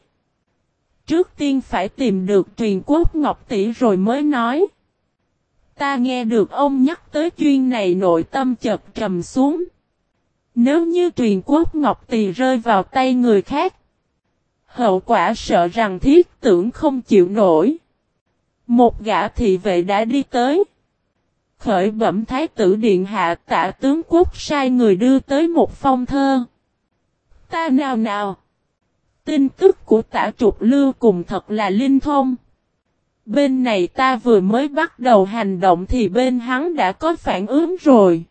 Trước tiên phải tìm được truyền quốc Ngọc Tỷ rồi mới nói. Ta nghe được ông nhắc tới chuyên này nội tâm chợt trầm xuống. Nếu như truyền quốc Ngọc Tỳ rơi vào tay người khác. Hậu quả sợ rằng thiết tưởng không chịu nổi. Một gã thị vệ đã đi tới. Khởi bẩm thái tử điện hạ tạ tướng quốc sai người đưa tới một phong thơ. Ta nào nào. Tin tức của tả trục lưu cùng thật là linh thông. Bên này ta vừa mới bắt đầu hành động thì bên hắn đã có phản ứng rồi.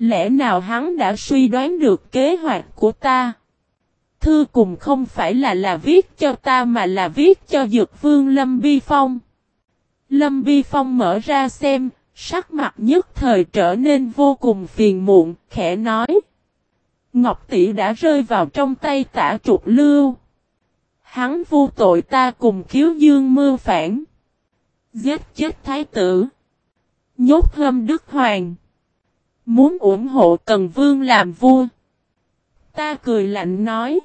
Lẽ nào hắn đã suy đoán được kế hoạch của ta? Thư cùng không phải là là viết cho ta mà là viết cho Dược Vương Lâm Vi Phong. Lâm Vi Phong mở ra xem, sắc mặt nhất thời trở nên vô cùng phiền muộn, khẽ nói. Ngọc Tỷ đã rơi vào trong tay tả trục lưu. Hắn vô tội ta cùng khiếu dương mưu phản. Giết chết thái tử. Nhốt hâm đức hoàng. Muốn ủng hộ Cần Vương làm vua. Ta cười lạnh nói.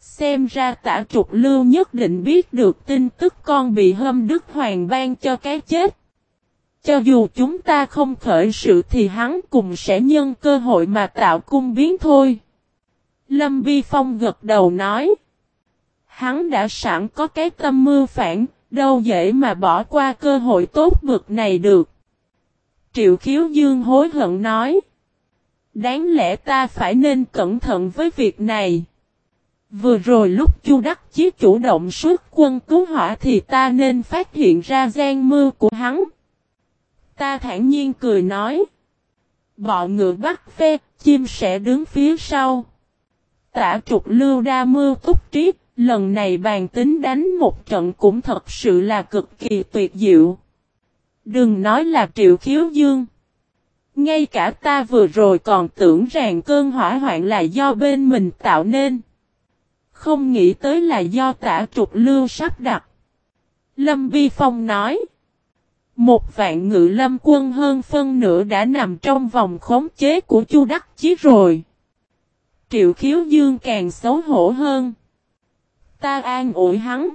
Xem ra tả trục lưu nhất định biết được tin tức con bị hâm đức hoàng ban cho cái chết. Cho dù chúng ta không khởi sự thì hắn cùng sẽ nhân cơ hội mà tạo cung biến thôi. Lâm Vi Phong gật đầu nói. Hắn đã sẵn có cái tâm mưu phản, đâu dễ mà bỏ qua cơ hội tốt bực này được. Triệu khiếu dương hối hận nói. Đáng lẽ ta phải nên cẩn thận với việc này. Vừa rồi lúc Chu Đắc Chí chủ động xuất quân cứu hỏa thì ta nên phát hiện ra gian mưu của hắn. Ta thản nhiên cười nói. Bọ ngựa bắt phê, chim sẽ đứng phía sau. Tả trục lưu đa mưa túc triết, lần này bàn tính đánh một trận cũng thật sự là cực kỳ tuyệt diệu. Đừng nói là triệu khiếu dương. Ngay cả ta vừa rồi còn tưởng rằng cơn hỏa hoạn là do bên mình tạo nên. Không nghĩ tới là do tả trục lưu sắp đặt. Lâm Vi Phong nói. Một vạn ngự lâm quân hơn phân nửa đã nằm trong vòng khống chế của Chu Đắc Chí rồi. Triệu khiếu dương càng xấu hổ hơn. Ta an ủi hắn.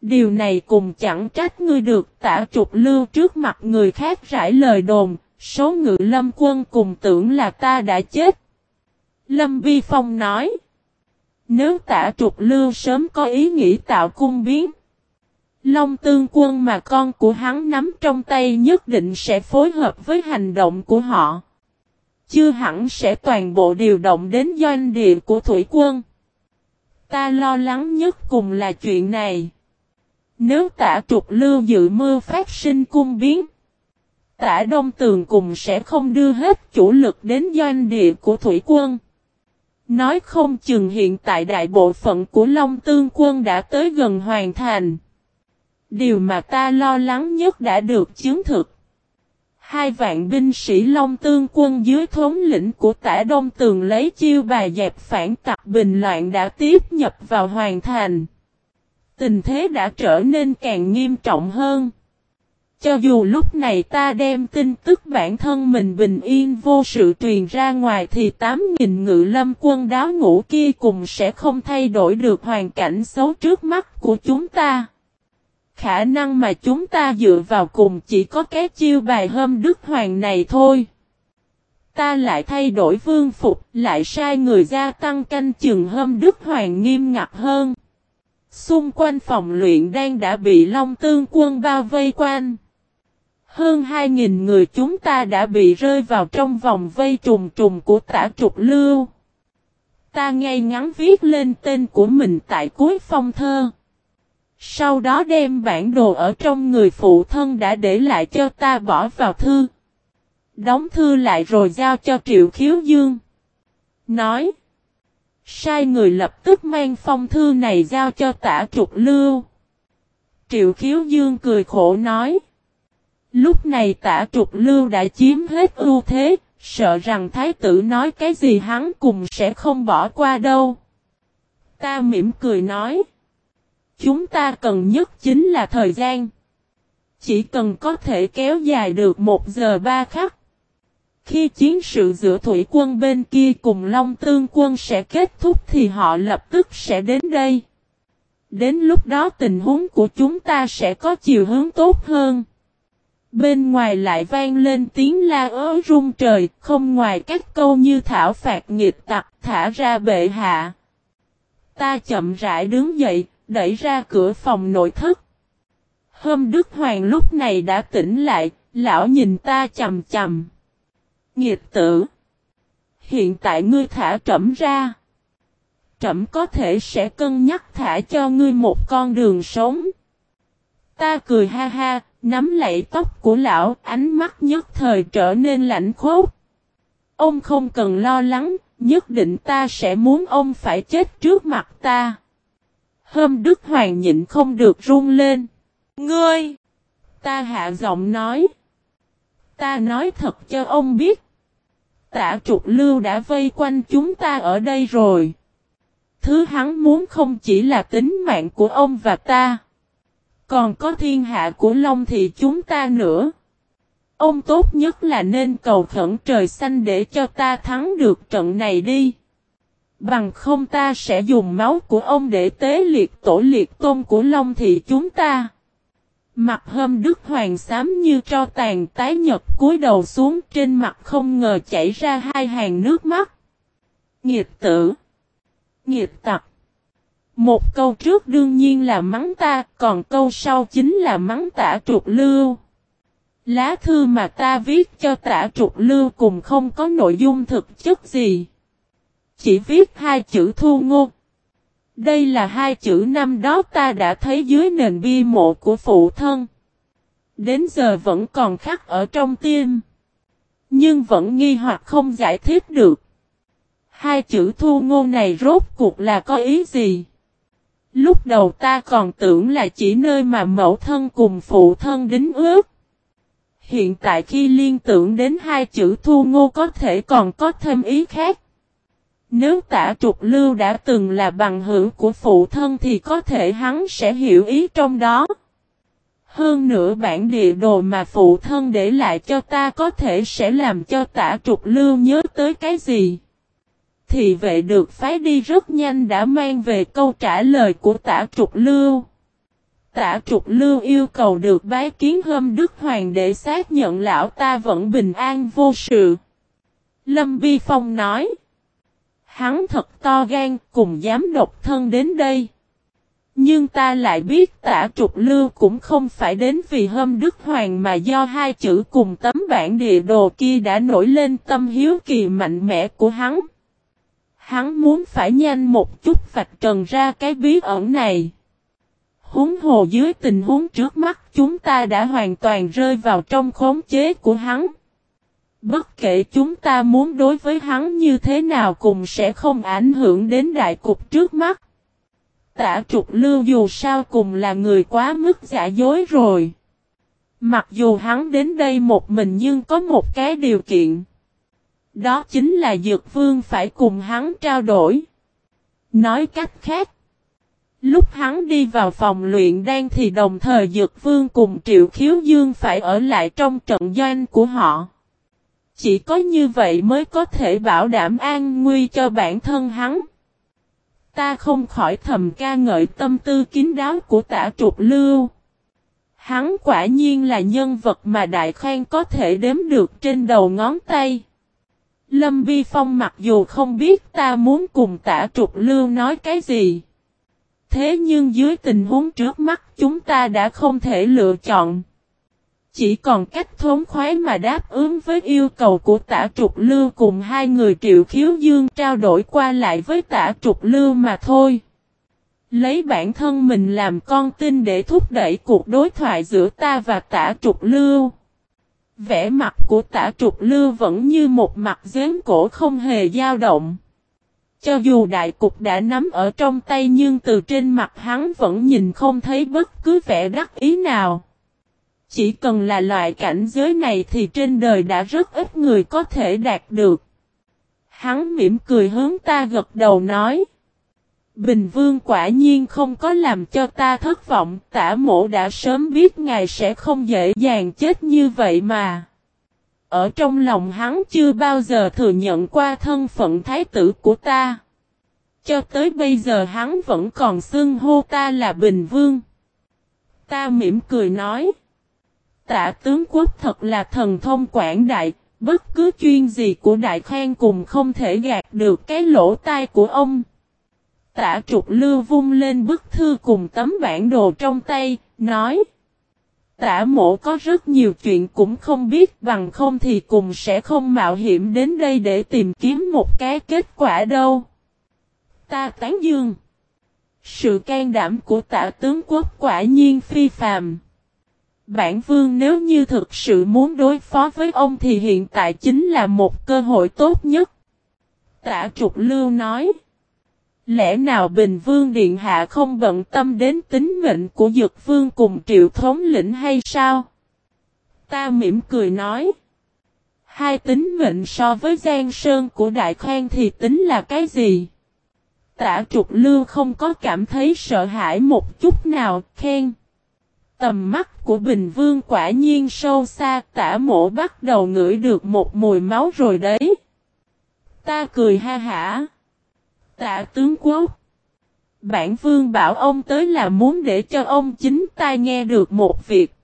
Điều này cùng chẳng trách ngươi được tả trục lưu trước mặt người khác rải lời đồn, số ngự lâm quân cùng tưởng là ta đã chết. Lâm Vi Phong nói. Nếu tả trục lưu sớm có ý nghĩ tạo cung biến. Long tương quân mà con của hắn nắm trong tay nhất định sẽ phối hợp với hành động của họ. Chưa hẳn sẽ toàn bộ điều động đến doanh địa của thủy quân. Ta lo lắng nhất cùng là chuyện này. Nếu tả trục lưu dự mưa phát sinh cung biến. Tả đông tường cùng sẽ không đưa hết chủ lực đến doanh địa của thủy quân. Nói không chừng hiện tại đại bộ phận của Long Tương quân đã tới gần hoàn thành. Điều mà ta lo lắng nhất đã được chứng thực. Hai vạn binh sĩ Long Tương quân dưới thống lĩnh của tả Đông Tường lấy chiêu bài dẹp phản tặc bình loạn đã tiếp nhập vào hoàn thành. Tình thế đã trở nên càng nghiêm trọng hơn. Cho dù lúc này ta đem tin tức bản thân mình bình yên vô sự truyền ra ngoài thì 8.000 ngự lâm quân đáo ngũ kia cùng sẽ không thay đổi được hoàn cảnh xấu trước mắt của chúng ta. Khả năng mà chúng ta dựa vào cùng chỉ có cái chiêu bài hôm Đức Hoàng này thôi. Ta lại thay đổi vương phục, lại sai người gia tăng canh chừng hôm Đức Hoàng nghiêm ngặt hơn. Xung quanh phòng luyện đang đã bị Long Tương quân bao vây quanh. Hơn 2.000 người chúng ta đã bị rơi vào trong vòng vây trùng trùng của tả trục lưu. Ta ngay ngắn viết lên tên của mình tại cuối phong thơ. Sau đó đem bản đồ ở trong người phụ thân đã để lại cho ta bỏ vào thư. Đóng thư lại rồi giao cho Triệu Khiếu Dương. Nói. Sai người lập tức mang phong thư này giao cho tả trục lưu. Triệu Khiếu Dương cười khổ nói. Lúc này tả trục lưu đã chiếm hết ưu thế, sợ rằng thái tử nói cái gì hắn cùng sẽ không bỏ qua đâu. Ta mỉm cười nói. Chúng ta cần nhất chính là thời gian. Chỉ cần có thể kéo dài được một giờ ba khắc. Khi chiến sự giữa thủy quân bên kia cùng Long Tương quân sẽ kết thúc thì họ lập tức sẽ đến đây. Đến lúc đó tình huống của chúng ta sẽ có chiều hướng tốt hơn. Bên ngoài lại vang lên tiếng la ớ rung trời, không ngoài các câu như thảo phạt nghịch tặc thả ra bệ hạ. Ta chậm rãi đứng dậy, đẩy ra cửa phòng nội thất. Hôm Đức Hoàng lúc này đã tỉnh lại, lão nhìn ta chầm chầm. Nghiệt tử! Hiện tại ngươi thả trẫm ra. Trẫm có thể sẽ cân nhắc thả cho ngươi một con đường sống. Ta cười ha ha, nắm lại tóc của lão, ánh mắt nhất thời trở nên lạnh khốc. Ông không cần lo lắng, nhất định ta sẽ muốn ông phải chết trước mặt ta. Hôm Đức Hoàng nhịn không được run lên. Ngươi! Ta hạ giọng nói. Ta nói thật cho ông biết. Tả trục lưu đã vây quanh chúng ta ở đây rồi. Thứ hắn muốn không chỉ là tính mạng của ông và ta. Còn có thiên hạ của Long thì chúng ta nữa. Ông tốt nhất là nên cầu khẩn trời xanh để cho ta thắng được trận này đi. Bằng không ta sẽ dùng máu của ông để tế liệt tổ liệt tôn của Long thị chúng ta. Mặt hôm Đức Hoàng xám như cho tàn tái nhật cúi đầu xuống trên mặt không ngờ chảy ra hai hàng nước mắt. Nghiệt tử. Nghiệt tặc. Một câu trước đương nhiên là mắng ta, còn câu sau chính là mắng tả trục lưu. Lá thư mà ta viết cho tả trục lưu cùng không có nội dung thực chất gì. Chỉ viết hai chữ thu ngô. Đây là hai chữ năm đó ta đã thấy dưới nền bia mộ của phụ thân. Đến giờ vẫn còn khắc ở trong tim. Nhưng vẫn nghi hoặc không giải thích được. Hai chữ thu ngô này rốt cuộc là có ý gì? Lúc đầu ta còn tưởng là chỉ nơi mà mẫu thân cùng phụ thân đính ước. Hiện tại khi liên tưởng đến hai chữ thu ngô có thể còn có thêm ý khác. Nếu tả trục lưu đã từng là bằng hữu của phụ thân thì có thể hắn sẽ hiểu ý trong đó. Hơn nữa bản địa đồ mà phụ thân để lại cho ta có thể sẽ làm cho tả trục lưu nhớ tới cái gì. Thì vệ được phái đi rất nhanh đã mang về câu trả lời của tả trục lưu. Tả trục lưu yêu cầu được bái kiến hâm Đức Hoàng để xác nhận lão ta vẫn bình an vô sự. Lâm Vi Phong nói. Hắn thật to gan cùng dám độc thân đến đây. Nhưng ta lại biết tả trục lưu cũng không phải đến vì hâm Đức Hoàng mà do hai chữ cùng tấm bản địa đồ kia đã nổi lên tâm hiếu kỳ mạnh mẽ của hắn. Hắn muốn phải nhanh một chút vạch trần ra cái bí ẩn này. Húng hồ dưới tình huống trước mắt, chúng ta đã hoàn toàn rơi vào trong khống chế của hắn. Bất kể chúng ta muốn đối với hắn như thế nào cũng sẽ không ảnh hưởng đến đại cục trước mắt. Tả trục lưu dù sao cùng là người quá mức giả dối rồi. Mặc dù hắn đến đây một mình nhưng có một cái điều kiện. Đó chính là Dược Vương phải cùng hắn trao đổi. Nói cách khác. Lúc hắn đi vào phòng luyện đan thì đồng thời Dược Vương cùng Triệu Khiếu Dương phải ở lại trong trận doanh của họ. Chỉ có như vậy mới có thể bảo đảm an nguy cho bản thân hắn. Ta không khỏi thầm ca ngợi tâm tư kín đáo của tả trục lưu. Hắn quả nhiên là nhân vật mà Đại Khang có thể đếm được trên đầu ngón tay. Lâm Vi Phong mặc dù không biết ta muốn cùng tả trục lưu nói cái gì. Thế nhưng dưới tình huống trước mắt chúng ta đã không thể lựa chọn. Chỉ còn cách thốn khoái mà đáp ứng với yêu cầu của tả trục lưu cùng hai người triệu khiếu dương trao đổi qua lại với tả trục lưu mà thôi. Lấy bản thân mình làm con tin để thúc đẩy cuộc đối thoại giữa ta và tả trục lưu. Vẻ mặt của tả trục lưu vẫn như một mặt giếng cổ không hề dao động. Cho dù đại cục đã nắm ở trong tay nhưng từ trên mặt hắn vẫn nhìn không thấy bất cứ vẻ đắc ý nào. Chỉ cần là loại cảnh giới này thì trên đời đã rất ít người có thể đạt được. Hắn mỉm cười hướng ta gật đầu nói. Bình Vương quả nhiên không có làm cho ta thất vọng, tả mộ đã sớm biết ngài sẽ không dễ dàng chết như vậy mà. Ở trong lòng hắn chưa bao giờ thừa nhận qua thân phận thái tử của ta. Cho tới bây giờ hắn vẫn còn xưng hô ta là Bình Vương. Ta mỉm cười nói. Tả tướng quốc thật là thần thông quảng đại, bất cứ chuyên gì của đại khang cùng không thể gạt được cái lỗ tai của ông. Tả trục lưu vung lên bức thư cùng tấm bản đồ trong tay, nói. Tả mộ có rất nhiều chuyện cũng không biết bằng không thì cùng sẽ không mạo hiểm đến đây để tìm kiếm một cái kết quả đâu. Ta tán dương. Sự can đảm của tả tướng quốc quả nhiên phi phàm. Bản vương nếu như thực sự muốn đối phó với ông thì hiện tại chính là một cơ hội tốt nhất. Tả trục lưu nói. Lẽ nào Bình Vương Điện Hạ không bận tâm đến tính mệnh của Dược Vương cùng triệu thống lĩnh hay sao? Ta mỉm cười nói. Hai tính mệnh so với Giang Sơn của Đại Khang thì tính là cái gì? Tả trục lưu không có cảm thấy sợ hãi một chút nào, khen. Tầm mắt của Bình Vương quả nhiên sâu xa, tả mộ bắt đầu ngửi được một mùi máu rồi đấy. Ta cười ha hả. Tạ tướng quốc. Bản vương bảo ông tới là muốn để cho ông chính tai nghe được một việc.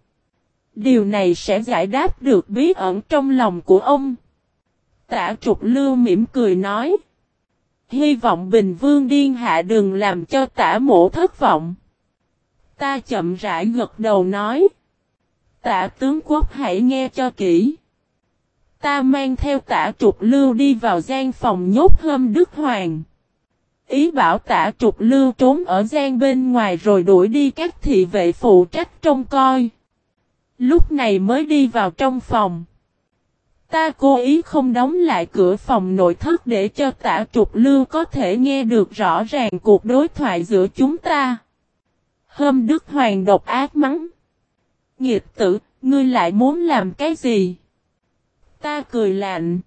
Điều này sẽ giải đáp được bí ẩn trong lòng của ông. Tạ trục lưu mỉm cười nói. Hy vọng Bình Vương Điên Hạ đừng làm cho tả mộ thất vọng. Ta chậm rãi gật đầu nói. Tạ tướng quốc hãy nghe cho kỹ. Ta mang theo tả trục lưu đi vào gian phòng nhốt hâm Đức Hoàng. Ý bảo tả trục lưu trốn ở gian bên ngoài rồi đuổi đi các thị vệ phụ trách trông coi. Lúc này mới đi vào trong phòng. Ta cố ý không đóng lại cửa phòng nội thất để cho tả trục lưu có thể nghe được rõ ràng cuộc đối thoại giữa chúng ta. Hôm Đức Hoàng độc ác mắng. Nghiệt tử, Ngươi lại muốn làm cái gì? Ta cười lạnh.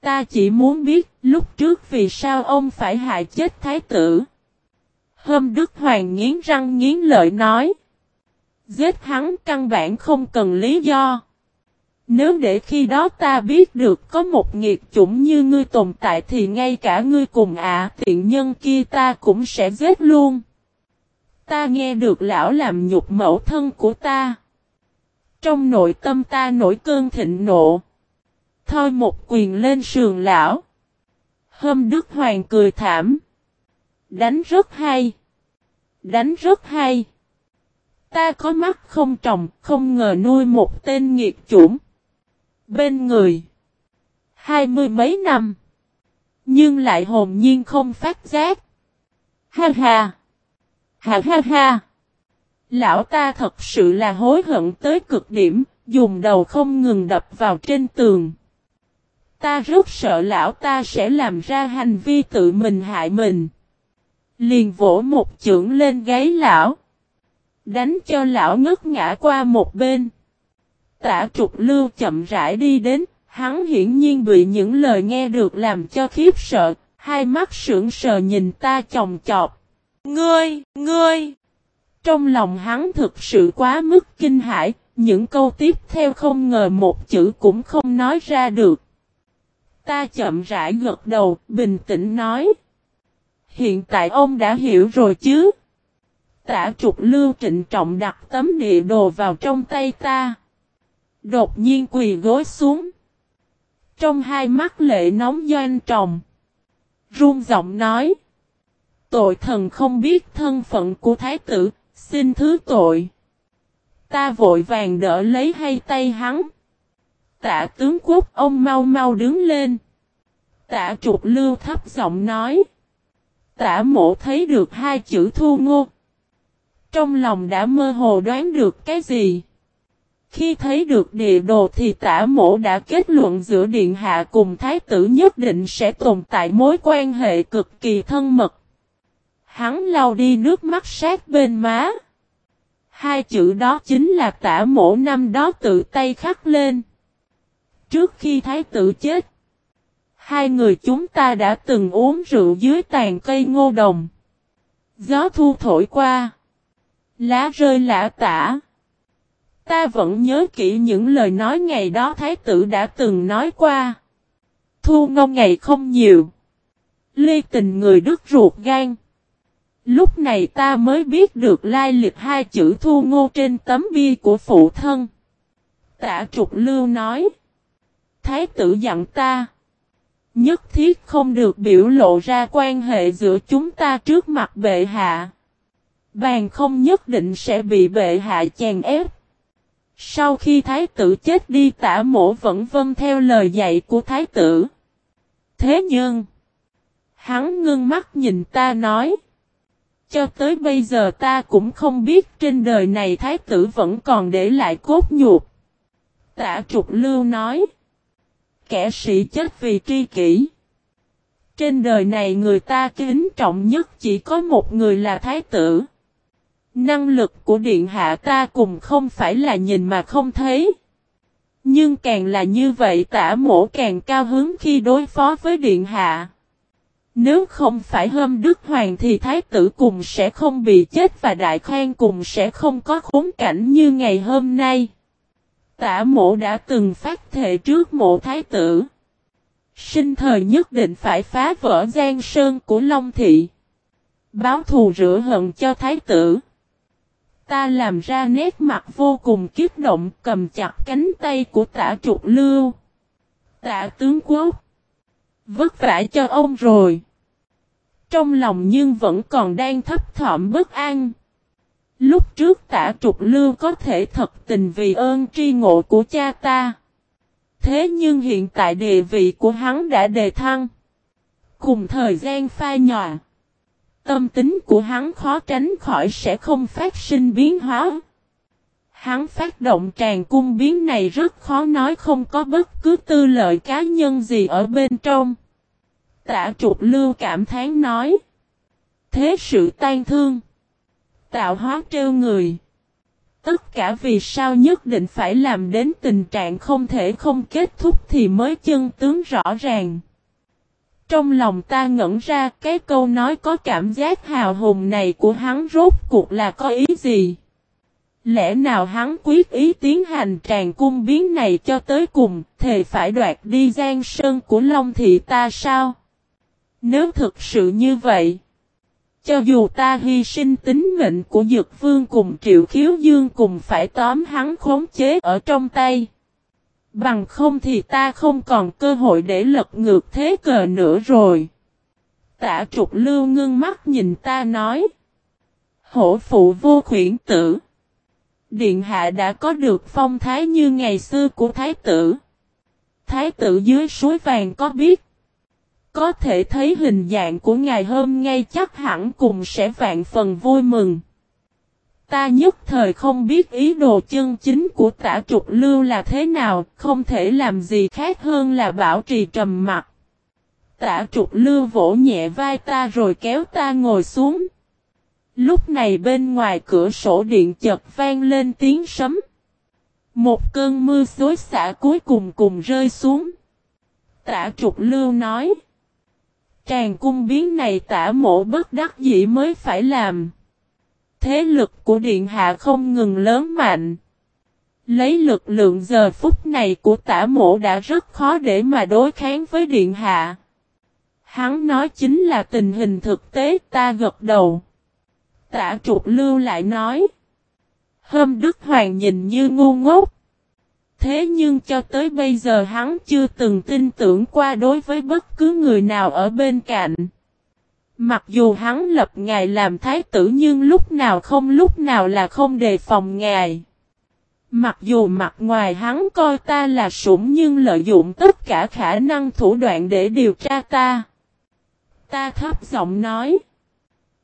Ta chỉ muốn biết lúc trước vì sao ông phải hại chết thái tử. Hôm Đức Hoàng nghiến răng nghiến lợi nói. Giết hắn căn bản không cần lý do. Nếu để khi đó ta biết được có một nghiệt chủng như ngươi tồn tại thì ngay cả ngươi cùng ạ à, nhân kia ta cũng sẽ giết luôn. Ta nghe được lão làm nhục mẫu thân của ta. Trong nội tâm ta nổi cơn thịnh nộ. Thôi một quyền lên sườn lão. Hôm Đức Hoàng cười thảm. Đánh rất hay. Đánh rất hay. Ta có mắt không trồng, không ngờ nuôi một tên nghiệt chủng. Bên người. Hai mươi mấy năm. Nhưng lại hồn nhiên không phát giác. Ha ha. Ha ha ha. Lão ta thật sự là hối hận tới cực điểm, dùng đầu không ngừng đập vào trên tường. Ta rất sợ lão ta sẽ làm ra hành vi tự mình hại mình. Liền vỗ một chưởng lên gáy lão. Đánh cho lão ngất ngã qua một bên. Tả trục lưu chậm rãi đi đến, hắn hiển nhiên bị những lời nghe được làm cho khiếp sợ, hai mắt sững sờ nhìn ta chồng chọc. Ngươi, ngươi! Trong lòng hắn thực sự quá mức kinh hãi, những câu tiếp theo không ngờ một chữ cũng không nói ra được. Ta chậm rãi gật đầu, bình tĩnh nói. Hiện tại ông đã hiểu rồi chứ? Tả trục lưu trịnh trọng đặt tấm địa đồ vào trong tay ta. Đột nhiên quỳ gối xuống. Trong hai mắt lệ nóng doanh tròng. Run giọng nói. Tội thần không biết thân phận của thái tử, xin thứ tội. Ta vội vàng đỡ lấy hai tay hắn. Tạ tướng quốc ông mau mau đứng lên. Tạ trục lưu thấp giọng nói. Tạ mộ thấy được hai chữ thu ngô. Trong lòng đã mơ hồ đoán được cái gì. Khi thấy được địa đồ thì tả mổ đã kết luận giữa Điện Hạ cùng Thái tử nhất định sẽ tồn tại mối quan hệ cực kỳ thân mật. Hắn lau đi nước mắt sát bên má. Hai chữ đó chính là tả mổ năm đó tự tay khắc lên. Trước khi Thái tử chết, hai người chúng ta đã từng uống rượu dưới tàn cây ngô đồng. Gió thu thổi qua. Lá rơi lã tả. Ta vẫn nhớ kỹ những lời nói ngày đó thái tử đã từng nói qua. Thu ngông ngày không nhiều. ly tình người đứt ruột gan. Lúc này ta mới biết được lai lịch hai chữ thu ngô trên tấm bia của phụ thân. Tạ trục lưu nói. Thái tử dặn ta. Nhất thiết không được biểu lộ ra quan hệ giữa chúng ta trước mặt bệ hạ. Bàn không nhất định sẽ bị bệ hạ chèn ép. Sau khi thái tử chết đi tả mổ vẫn vâng theo lời dạy của thái tử. Thế nhưng, hắn ngưng mắt nhìn ta nói. Cho tới bây giờ ta cũng không biết trên đời này thái tử vẫn còn để lại cốt nhục. Tả trục lưu nói. Kẻ sĩ chết vì tri kỷ. Trên đời này người ta kính trọng nhất chỉ có một người là thái tử. Năng lực của điện hạ ta cùng không phải là nhìn mà không thấy. Nhưng càng là như vậy tả mổ càng cao hứng khi đối phó với điện hạ. Nếu không phải hôm Đức Hoàng thì Thái tử cùng sẽ không bị chết và Đại Khoan cùng sẽ không có khốn cảnh như ngày hôm nay. Tả mộ đã từng phát thệ trước mộ Thái tử. Sinh thời nhất định phải phá vỡ gian sơn của Long Thị. Báo thù rửa hận cho Thái tử. Ta làm ra nét mặt vô cùng kiếp động cầm chặt cánh tay của tả trục lưu. Tả tướng quốc. Vất vả cho ông rồi. Trong lòng nhưng vẫn còn đang thấp thỏm bất an. Lúc trước tả trục lưu có thể thật tình vì ơn tri ngộ của cha ta. Thế nhưng hiện tại địa vị của hắn đã đề thăng. Cùng thời gian phai nhòa. Tâm tính của hắn khó tránh khỏi sẽ không phát sinh biến hóa. Hắn phát động tràn cung biến này rất khó nói không có bất cứ tư lợi cá nhân gì ở bên trong. Tạ trục lưu cảm thán nói. Thế sự tan thương. Tạo hóa trêu người. Tất cả vì sao nhất định phải làm đến tình trạng không thể không kết thúc thì mới chân tướng rõ ràng. Trong lòng ta ngẩn ra, cái câu nói có cảm giác hào hùng này của hắn rốt cuộc là có ý gì? Lẽ nào hắn quyết ý tiến hành tràn cung biến này cho tới cùng, thề phải đoạt đi gian sơn của Long Thị ta sao? Nếu thực sự như vậy, cho dù ta hy sinh tính mệnh của Dược Vương cùng Triệu Khiếu Dương cùng phải tóm hắn khống chế ở trong tay. Bằng không thì ta không còn cơ hội để lật ngược thế cờ nữa rồi. Tạ trục lưu ngưng mắt nhìn ta nói. Hổ phụ vô khuyển tử. Điện hạ đã có được phong thái như ngày xưa của thái tử. Thái tử dưới suối vàng có biết. Có thể thấy hình dạng của ngài hôm ngay chắc hẳn cùng sẽ vạn phần vui mừng. Ta nhất thời không biết ý đồ chân chính của tả trục lưu là thế nào, không thể làm gì khác hơn là bảo trì trầm mặt. Tả trục lưu vỗ nhẹ vai ta rồi kéo ta ngồi xuống. Lúc này bên ngoài cửa sổ điện chợt vang lên tiếng sấm. Một cơn mưa xối xả cuối cùng cùng rơi xuống. Tả trục lưu nói. Tràng cung biến này tả mộ bất đắc dĩ mới phải làm. Thế lực của Điện Hạ không ngừng lớn mạnh. Lấy lực lượng giờ phút này của tả mộ đã rất khó để mà đối kháng với Điện Hạ. Hắn nói chính là tình hình thực tế, ta gật đầu. Tả trục lưu lại nói. Hôm Đức Hoàng nhìn như ngu ngốc. Thế nhưng cho tới bây giờ hắn chưa từng tin tưởng qua đối với bất cứ người nào ở bên cạnh. Mặc dù hắn lập ngài làm thái tử nhưng lúc nào không lúc nào là không đề phòng ngài. Mặc dù mặt ngoài hắn coi ta là sủng nhưng lợi dụng tất cả khả năng thủ đoạn để điều tra ta. Ta thấp giọng nói.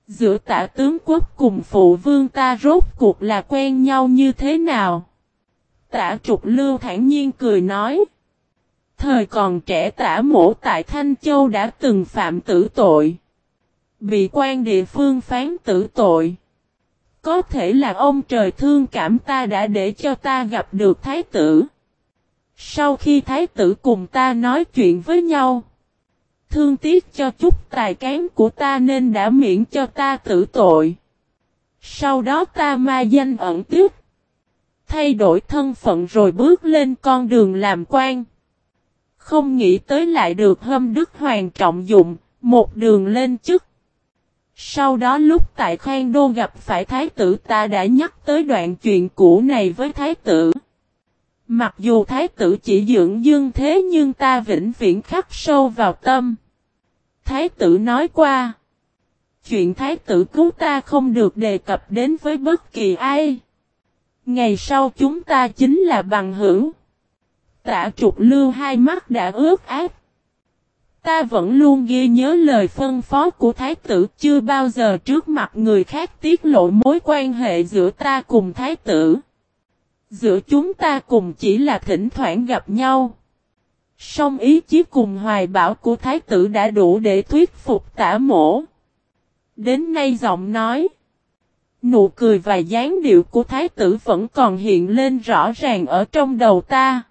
Giữa tả tướng quốc cùng phụ vương ta rốt cuộc là quen nhau như thế nào? Tả trục lưu thản nhiên cười nói. Thời còn trẻ tả mổ tại Thanh Châu đã từng phạm tử tội. Bị quan địa phương phán tử tội. Có thể là ông trời thương cảm ta đã để cho ta gặp được thái tử. Sau khi thái tử cùng ta nói chuyện với nhau. Thương tiếc cho chút tài cán của ta nên đã miễn cho ta tử tội. Sau đó ta ma danh ẩn tiếc. Thay đổi thân phận rồi bước lên con đường làm quan. Không nghĩ tới lại được hâm đức hoàng trọng dụng, một đường lên chức. Sau đó lúc tại Khoan Đô gặp phải Thái tử ta đã nhắc tới đoạn chuyện cũ này với Thái tử. Mặc dù Thái tử chỉ dưỡng dương thế nhưng ta vĩnh viễn khắc sâu vào tâm. Thái tử nói qua. Chuyện Thái tử cứu ta không được đề cập đến với bất kỳ ai. Ngày sau chúng ta chính là bằng hữu. Tạ trục lưu hai mắt đã ướt át. Ta vẫn luôn ghi nhớ lời phân phó của Thái tử, chưa bao giờ trước mặt người khác tiết lộ mối quan hệ giữa ta cùng Thái tử. Giữa chúng ta cùng chỉ là thỉnh thoảng gặp nhau. Song ý chí cùng hoài bảo của Thái tử đã đủ để thuyết phục tả mổ. Đến nay giọng nói. Nụ cười và dáng điệu của Thái tử vẫn còn hiện lên rõ ràng ở trong đầu ta.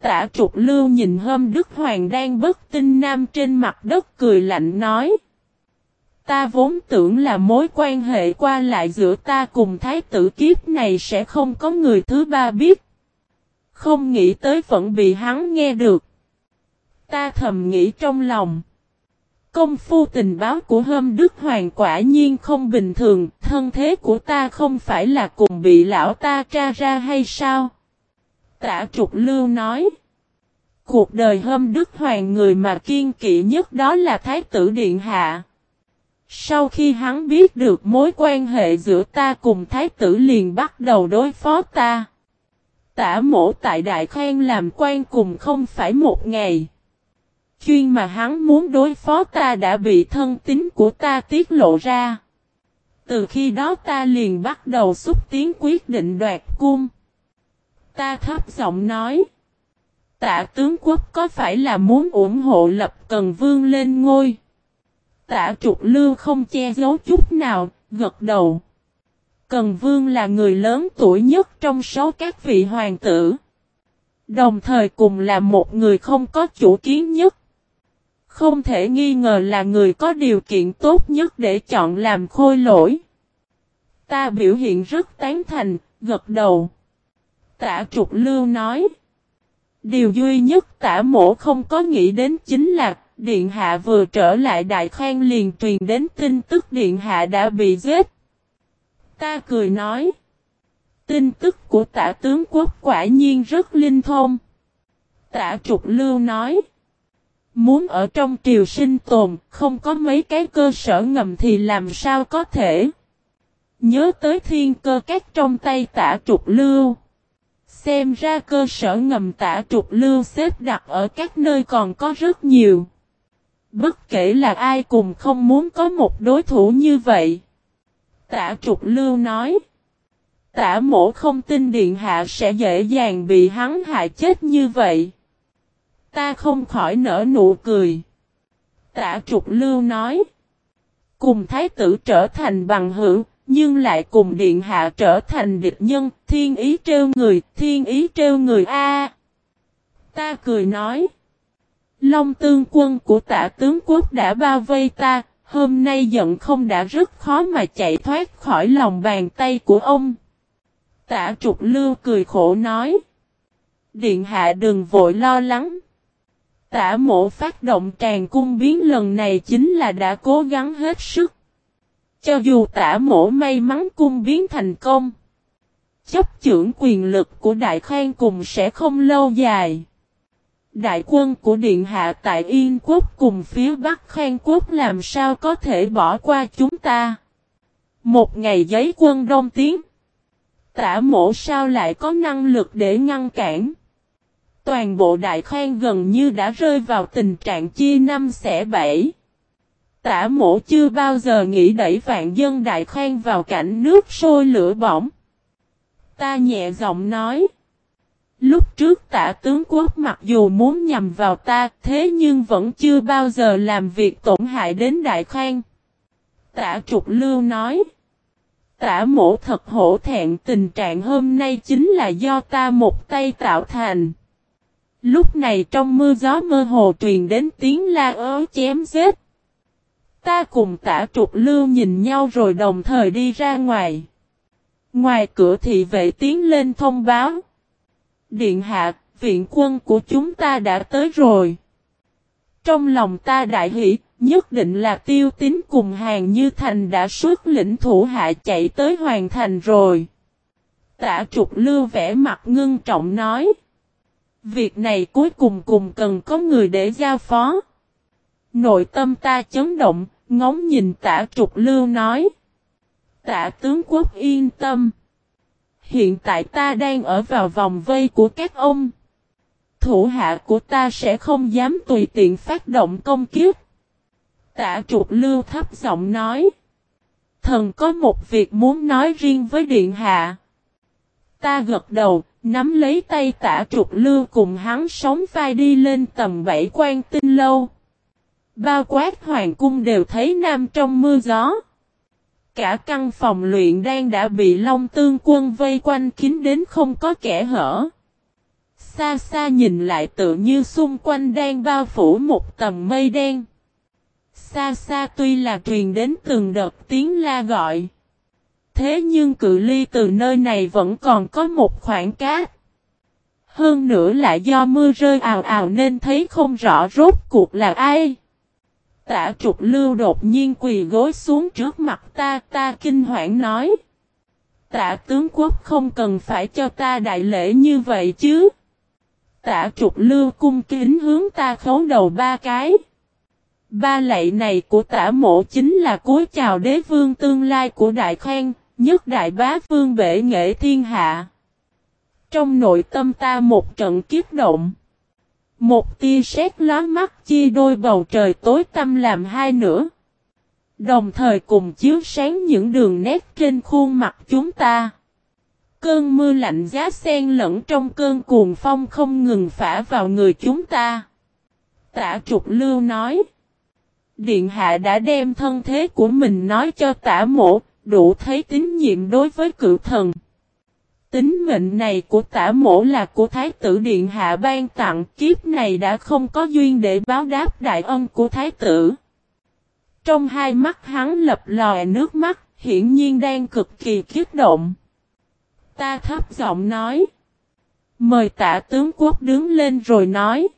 Tả trục lưu nhìn hôm Đức Hoàng đang bất tinh nam trên mặt đất cười lạnh nói. Ta vốn tưởng là mối quan hệ qua lại giữa ta cùng thái tử kiếp này sẽ không có người thứ ba biết. Không nghĩ tới vẫn bị hắn nghe được. Ta thầm nghĩ trong lòng. Công phu tình báo của hôm Đức Hoàng quả nhiên không bình thường, thân thế của ta không phải là cùng bị lão ta tra ra hay sao? Tả trục lưu nói. Cuộc đời hôm Đức Hoàng người mà kiên kỵ nhất đó là Thái tử Điện Hạ. Sau khi hắn biết được mối quan hệ giữa ta cùng Thái tử liền bắt đầu đối phó ta. Tả mổ tại Đại Khang làm quan cùng không phải một ngày. Chuyên mà hắn muốn đối phó ta đã bị thân tính của ta tiết lộ ra. Từ khi đó ta liền bắt đầu xúc tiến quyết định đoạt cung. Ta thấp giọng nói. Tạ tướng quốc có phải là muốn ủng hộ lập cần vương lên ngôi? Tạ trục lưu không che giấu chút nào, gật đầu. Cần Vương là người lớn tuổi nhất trong số các vị hoàng tử. Đồng thời cùng là một người không có chủ kiến nhất. Không thể nghi ngờ là người có điều kiện tốt nhất để chọn làm khôi lỗi. Ta biểu hiện rất tán thành, gật đầu. Tả trục lưu nói. Điều duy nhất tả mổ không có nghĩ đến chính là Điện Hạ vừa trở lại Đại Khang liền truyền đến tin tức Điện Hạ đã bị giết. Ta cười nói. Tin tức của tả tướng quốc quả nhiên rất linh thông. Tả trục lưu nói. Muốn ở trong triều sinh tồn, không có mấy cái cơ sở ngầm thì làm sao có thể. Nhớ tới thiên cơ các trong tay tả trục lưu. Xem ra cơ sở ngầm tả trục lưu xếp đặt ở các nơi còn có rất nhiều. Bất kể là ai cùng không muốn có một đối thủ như vậy. Tả trục lưu nói. Tả mổ không tin điện hạ sẽ dễ dàng bị hắn hại chết như vậy. Ta không khỏi nở nụ cười. Tả trục lưu nói. Cùng thái tử trở thành bằng hữu, nhưng lại cùng điện hạ trở thành địch nhân, thiên ý trêu người, thiên ý trêu người a. Ta cười nói. Long tương quân của tả tướng quốc đã bao vây ta, hôm nay giận không đã rất khó mà chạy thoát khỏi lòng bàn tay của ông. Tả trục lưu cười khổ nói. Điện hạ đừng vội lo lắng. Tả mộ phát động tràn cung biến lần này chính là đã cố gắng hết sức. Cho dù tả mổ may mắn cung biến thành công. Chấp trưởng quyền lực của Đại Khang cùng sẽ không lâu dài. Đại quân của Điện Hạ tại Yên Quốc cùng phía Bắc Khang Quốc làm sao có thể bỏ qua chúng ta. Một ngày giấy quân đông tiến. Tả mổ sao lại có năng lực để ngăn cản. Toàn bộ Đại Khang gần như đã rơi vào tình trạng chia năm xẻ bảy. Tả mổ chưa bao giờ nghĩ đẩy vạn dân Đại Khang vào cảnh nước sôi lửa bỏng. Ta nhẹ giọng nói. Lúc trước tả tướng quốc mặc dù muốn nhằm vào ta, thế nhưng vẫn chưa bao giờ làm việc tổn hại đến Đại Khang. Tả trục lưu nói. Tả mổ thật hổ thẹn, tình trạng hôm nay chính là do ta một tay tạo thành. Lúc này trong mưa gió mơ hồ truyền đến tiếng la ớ chém giết. Ta cùng tả trục lưu nhìn nhau rồi đồng thời đi ra ngoài. Ngoài cửa thị vệ tiến lên thông báo. Điện hạ, viện quân của chúng ta đã tới rồi. Trong lòng ta đại hỷ, nhất định là tiêu tín cùng hàng như thành đã xuất lĩnh thủ hạ chạy tới hoàn thành rồi. Tả trục lưu vẽ mặt ngưng trọng nói. Việc này cuối cùng cùng cần có người để giao phó. Nội tâm ta chấn động, ngóng nhìn tả trục lưu nói. Tả tướng quốc yên tâm. Hiện tại ta đang ở vào vòng vây của các ông. Thủ hạ của ta sẽ không dám tùy tiện phát động công kiếp. Tả trục lưu thấp giọng nói. Thần có một việc muốn nói riêng với điện hạ. Ta gật đầu, nắm lấy tay tả trục lưu cùng hắn sống vai đi lên tầm bảy quan tinh lâu. Bao quát hoàng cung đều thấy nam trong mưa gió. Cả căn phòng luyện đang đã bị Long Tương quân vây quanh kín đến không có kẻ hở. Xa xa nhìn lại tự như xung quanh đang bao phủ một tầng mây đen. Xa xa tuy là truyền đến từng đợt tiếng la gọi. Thế nhưng cự ly từ nơi này vẫn còn có một khoảng cát. Hơn nữa lại do mưa rơi ào ào nên thấy không rõ rốt cuộc là ai. Tả trục lưu đột nhiên quỳ gối xuống trước mặt ta, ta kinh hoảng nói. Tả tướng quốc không cần phải cho ta đại lễ như vậy chứ. Tả trục lưu cung kính hướng ta khấu đầu ba cái. Ba lạy này của tả mộ chính là cúi chào đế vương tương lai của đại khang, nhất đại bá vương bể nghệ thiên hạ. Trong nội tâm ta một trận kiếp động. Một tia sét lóa mắt chia đôi bầu trời tối tăm làm hai nửa. Đồng thời cùng chiếu sáng những đường nét trên khuôn mặt chúng ta. Cơn mưa lạnh giá xen lẫn trong cơn cuồng phong không ngừng phả vào người chúng ta. Tả trục lưu nói. Điện hạ đã đem thân thế của mình nói cho tả mộ, đủ thấy tín nhiệm đối với cựu thần. Tính mệnh này của tả mổ là của Thái tử Điện Hạ ban tặng kiếp này đã không có duyên để báo đáp đại ân của Thái tử. Trong hai mắt hắn lập lòi nước mắt, hiển nhiên đang cực kỳ kiếp động. Ta thấp giọng nói. Mời tả tướng quốc đứng lên rồi nói.